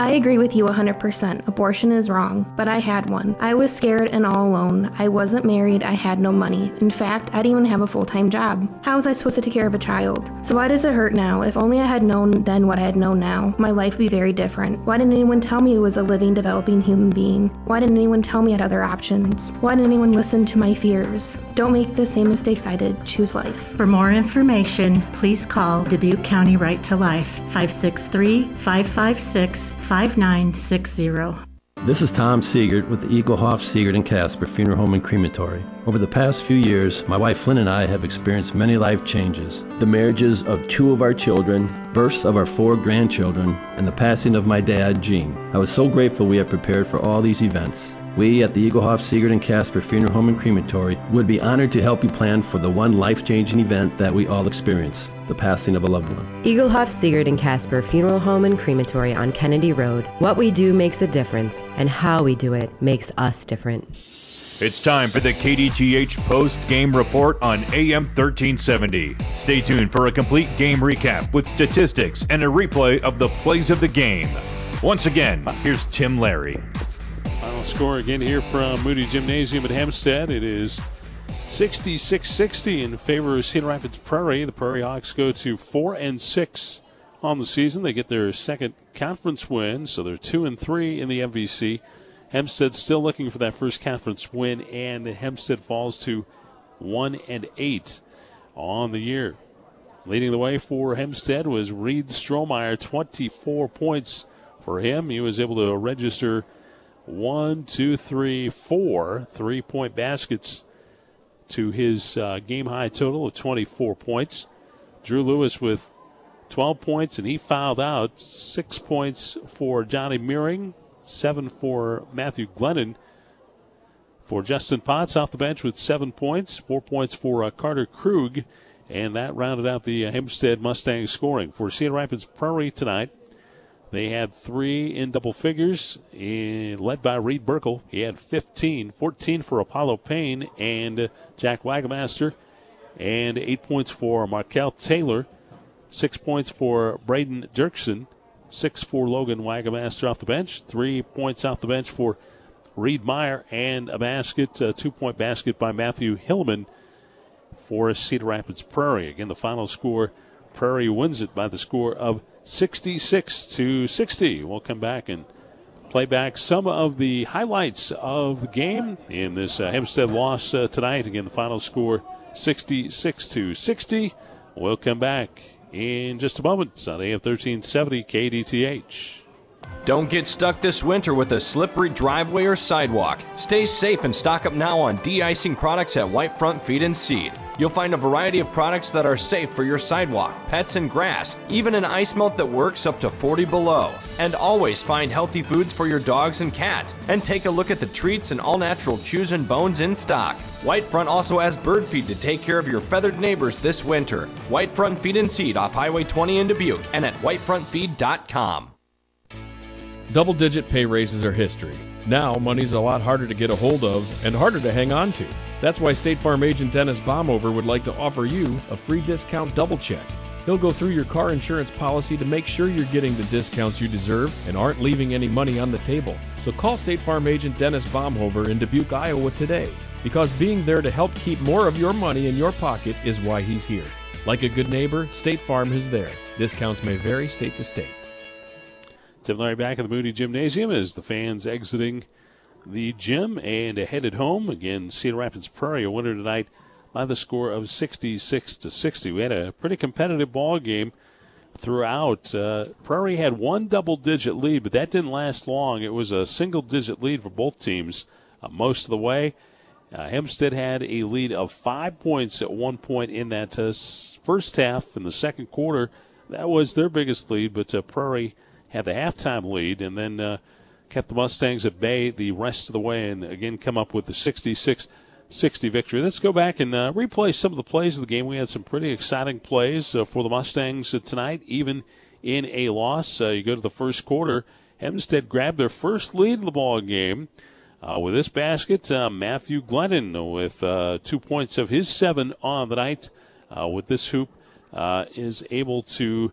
Speaker 18: I agree with you 100%. Abortion is wrong, but I had one. I was scared and all alone. I wasn't married, I had no money. In fact, I didn't even have a full time job. How was I supposed to take care of a child? So why does it hurt now? If only I had known then what I had known now, my life would be very different. Why didn't anyone tell me it was a living, developing human being? Why didn't anyone tell me I had other options? Why didn't anyone listen to my fears? Don't make the same mistakes I did. Choose life.
Speaker 11: For more information, please call Dubuque County Right to Life 563 556 5960.
Speaker 8: This is Tom Siegert with the Egelhof Siegert and Casper Funeral Home and Crematory. Over the past few years, my wife Flynn and I have experienced many life changes. The marriages of two of our children, births of our four grandchildren, and the passing of my dad, Gene. I was so grateful we had prepared for all these events. We at the Egelhof, Siegert, and Casper Funeral Home and Crematory would be honored to help you plan for the one life-changing event that we all experience, the passing of a loved one.
Speaker 9: Egelhof, Siegert, and Casper Funeral Home and Crematory on Kennedy Road. What we do makes a difference, and how we do it makes us different.
Speaker 2: It's time for the KDTH post game report on AM 1370. Stay tuned for a complete game recap with statistics and a replay of the plays of the game. Once again, here's Tim Larry.
Speaker 1: Score again here from Mooney Gymnasium at Hempstead. It is 66-60 in favor of Cedar Rapids Prairie. The Prairie Hawks go to four and six on the season. They get their second conference win, so they're two and three in the MVC. Hempstead still looking for that first conference win, and Hempstead falls to one and eight. on the year. Leading the way for Hempstead was Reed Strohmeyer, 24 points for him. He was able to register one, two, three, four three point baskets to his uh, game high total of 24 points. Drew Lewis with 12 points, and he fouled out. Six points for Johnny Meering, seven for Matthew Glennon. For Justin Potts off the bench with seven points, four points for uh, Carter Krug, and that rounded out the uh, Hempstead Mustangs scoring. For Cedar Rapids Prairie tonight, they had three in double figures, eh, led by Reed Burkle. He had 15, 14 for Apollo Payne and Jack Wagmaster, and eight points for Markel Taylor, six points for Braden Dirksen, six for Logan Wagmaster off the bench, three points off the bench for Reed Meyer, and a basket, a two point basket by Matthew Hillman for Cedar Rapids Prairie. Again, the final score Prairie wins it by the score of 66 to 60. We'll come back and play back some of the highlights of the game in this uh, Hempstead loss uh, tonight. Again, the final score 66 to 60. We'll come back in just a moment on AM 1370 KDTH.
Speaker 4: Don't get stuck this winter with a slippery driveway or sidewalk. Stay safe and stock up now on de-icing products at Whitefront Feed and Seed. You'll find a variety of products that are safe for your sidewalk, pets, and grass, even an ice melt that works up to 40 below. And always find healthy foods for your dogs and cats. And take a look at the treats and all natural chews and bones in stock. Whitefront also has bird feed to take care of your feathered neighbors this winter. Whitefront Feed and Seed off Highway 20 in Dubuque and at whitefrontfeed.com.
Speaker 13: Double digit pay raises are history. Now, money's a lot harder to get a hold of and harder to hang on to. That's why State Farm agent Dennis Baumhover would like to offer you a free discount double check. He'll go through your car insurance policy to make sure you're getting the discounts you deserve and aren't leaving any money on the table. So call State Farm agent Dennis Baumhover in Dubuque, Iowa today because being there to help keep more of your money in your pocket is why he's here. Like a good neighbor, State Farm is there. Discounts may vary state to state.
Speaker 1: Tim Larry back at the Mooney Gymnasium as the fans exiting the gym and headed home. Again, Cedar Rapids Prairie a winner tonight by the score of 66 to 60. We had a pretty competitive ball game throughout. Uh, Prairie had one double-digit lead, but that didn't last long. It was a single-digit lead for both teams uh, most of the way. Uh, Hempstead had a lead of five points at one point in that uh, first half in the second quarter. That was their biggest lead, but Prairie had the halftime lead and then uh, kept the Mustangs at bay the rest of the way and again come up with the 66 60 victory. Let's go back and uh, replay some of the plays of the game. We had some pretty exciting plays uh, for the Mustangs tonight, even in a loss. You go to the first quarter. Hempstead grabbed their first lead in the ball game. Uh, with this basket, uh, Matthew Glennon with uh, two points of his seven on the night. With this hoop, is able to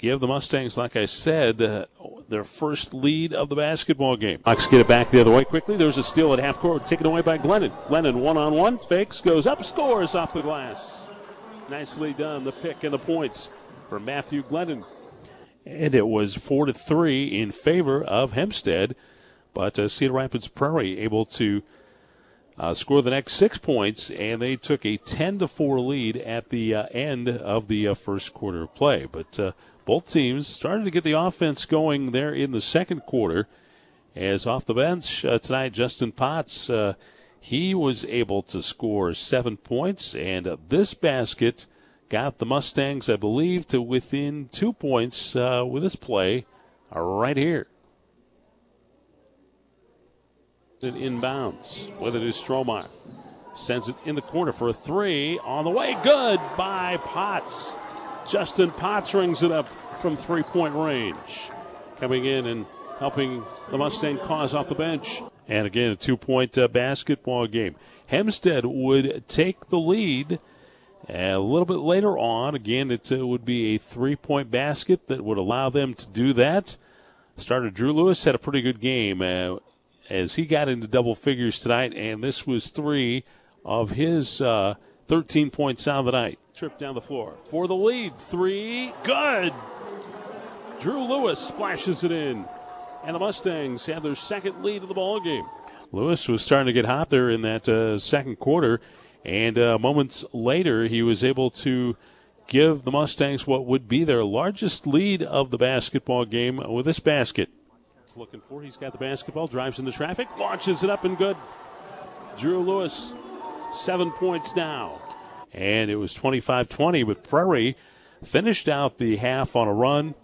Speaker 1: give the Mustangs, like I said, uh, their first lead of the basketball game. Bucks get it back the other way quickly. There's a steal at half court, taken away by Glennon. Glennon one on one, fakes, goes up, scores off the glass. Nicely done. The pick and the points for Matthew Glennon. And it was four to three in favor of Hempstead, but uh, Cedar Rapids Prairie able to uh, score the next six points, and they took a 10 to four lead at the uh, end of the first quarter of play. But both teams started to get the offense going there in the second quarter. As off the bench uh, tonight, Justin Potts, uh, he was able to score seven points, and this basket got the Mustangs, I believe, to within two points with this play right here. it inbounds. With it is Strohmeyer. Sends it in the corner for a three. On the way. Good by Potts. Justin Potts rings it up from three point range. Coming in and helping the Mustang cause off the bench. And again, a two point uh, basketball game. Hempstead would take the lead a little bit later on. Again, it uh, would be a three point basket that would allow them to do that. Starter Drew Lewis had a pretty good game. Uh, as he got into double figures tonight, and this was three of his uh, 13 points out of the night. Trip down the floor for the lead. Three, good. Drew Lewis splashes it in, and the Mustangs have their second lead of the ball game. Lewis was starting to get hot there in that uh, second quarter, And uh, moments later, he was able to give the Mustangs what would be their largest lead of the basketball game with this basket. He's looking for. He's got the basketball, drives into traffic, launches it up and good. Drew Lewis, seven points now. And it was 25-20, but Prairie finished out the half on a run,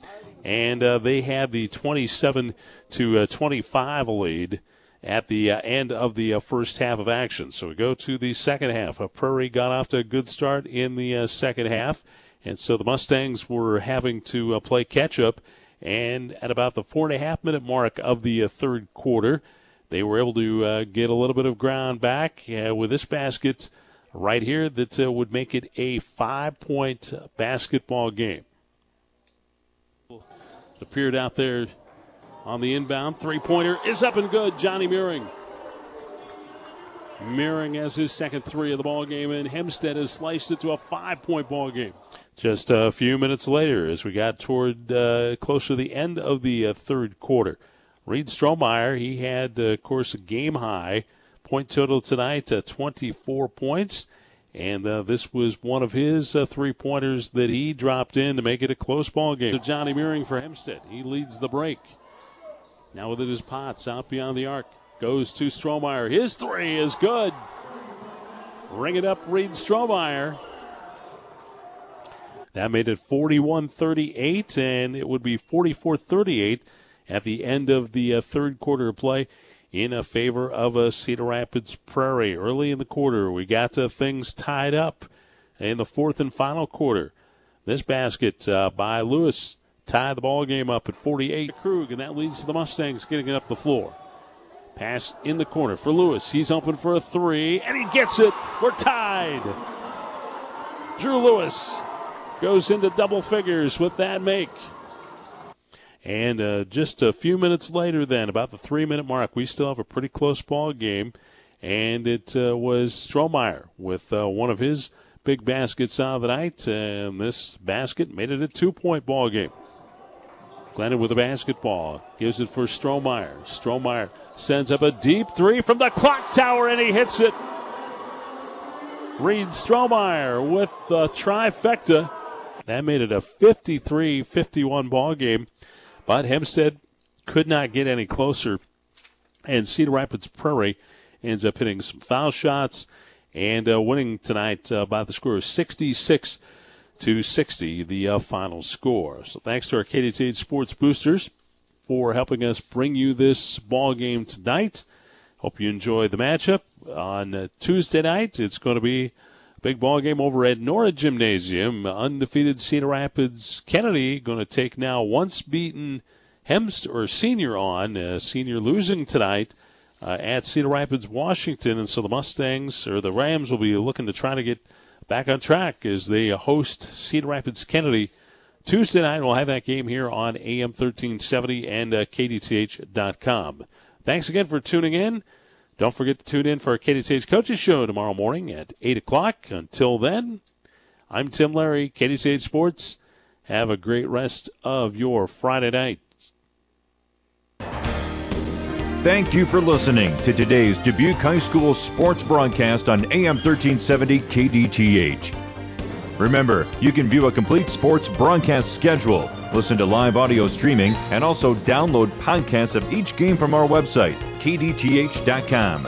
Speaker 1: and uh, they had the 27 to uh, 25 lead at the uh, end of the uh, first half of action. So we go to the second half. Uh, Prairie got off to a good start in the uh, second half, and so the Mustangs were having to play catch up. And at about the four and a half minute mark of the third quarter, they were able to get a little bit of ground back with this basket right here that would make it a five point basketball game. Appeared out there on the inbound. Three pointer is up and good. Johnny Meering. Meering has his second three of the ball game, and Hempstead has sliced it to a five-point ball game. Just a few minutes later, as we got toward uh, close to the end of the uh, third quarter, Reed Strohmeyer he had, uh, of course, a game high point total tonight, uh, 24 points, and uh, this was one of his uh, three-pointers that he dropped in to make it a close ball game. So Johnny Meering for Hempstead, he leads the break. Now with it is Potts out beyond the arc. Goes to Strohmeyer. His three is good. Ring it up, Reed Strohmeyer. That made it 41 38, and it would be 44 38 at the end of the uh, third quarter of play in a favor of uh, Cedar Rapids Prairie. Early in the quarter, we got things tied up in the fourth and final quarter. This basket uh, by Lewis tied the ball game up at 48. Krug, and that leads to the Mustangs getting it up the floor. Pass in the corner for Lewis. He's open for a three, and he gets it. We're tied. Drew Lewis goes into double figures with that make. And uh, just a few minutes later, then, about the three minute mark, we still have a pretty close ball game. And it uh, was Strohmeyer with uh, one of his big baskets out of the night. And this basket made it a two point ball game. Glennon with a basketball. Gives it for Strohmeyer. Strohmeyer sends up a deep three from the clock tower and he hits it. Reed Strohmeyer with the trifecta. That made it a 53 51 ball game. But Hempstead could not get any closer. And Cedar Rapids Prairie ends up hitting some foul shots and uh, winning tonight uh, by the score of 66 to 60, the uh, final score. So thanks to our KDTH Sports Boosters for helping us bring you this ball game tonight. Hope you enjoy the matchup on Tuesday night. It's going to be big ball game over at Nora Gymnasium. Undefeated Cedar Rapids Kennedy going to take now once beaten Hemst or Senior on. Uh, senior losing tonight. Uh, at Cedar Rapids, Washington, and so the Mustangs or the Rams will be looking to try to get back on track as they host Cedar Rapids Kennedy Tuesday night. We'll have that game here on AM 1370 and uh, KDTH.com. Thanks again for tuning in. Don't forget to tune in for our KDTH Coaches Show tomorrow morning at 8 o'clock. Until then, I'm Tim Larry, KDTH Sports. Have a great rest of your Friday night.
Speaker 2: Thank you for listening to today's Dubuque High School sports broadcast on AM 1370 KDTH. Remember, you can view a complete sports broadcast schedule, listen to live audio streaming, and also download podcasts of each game from our website, kdth.com.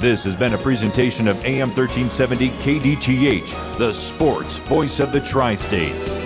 Speaker 2: This has been a presentation of AM 1370 KDTH, the sports voice of the tri states.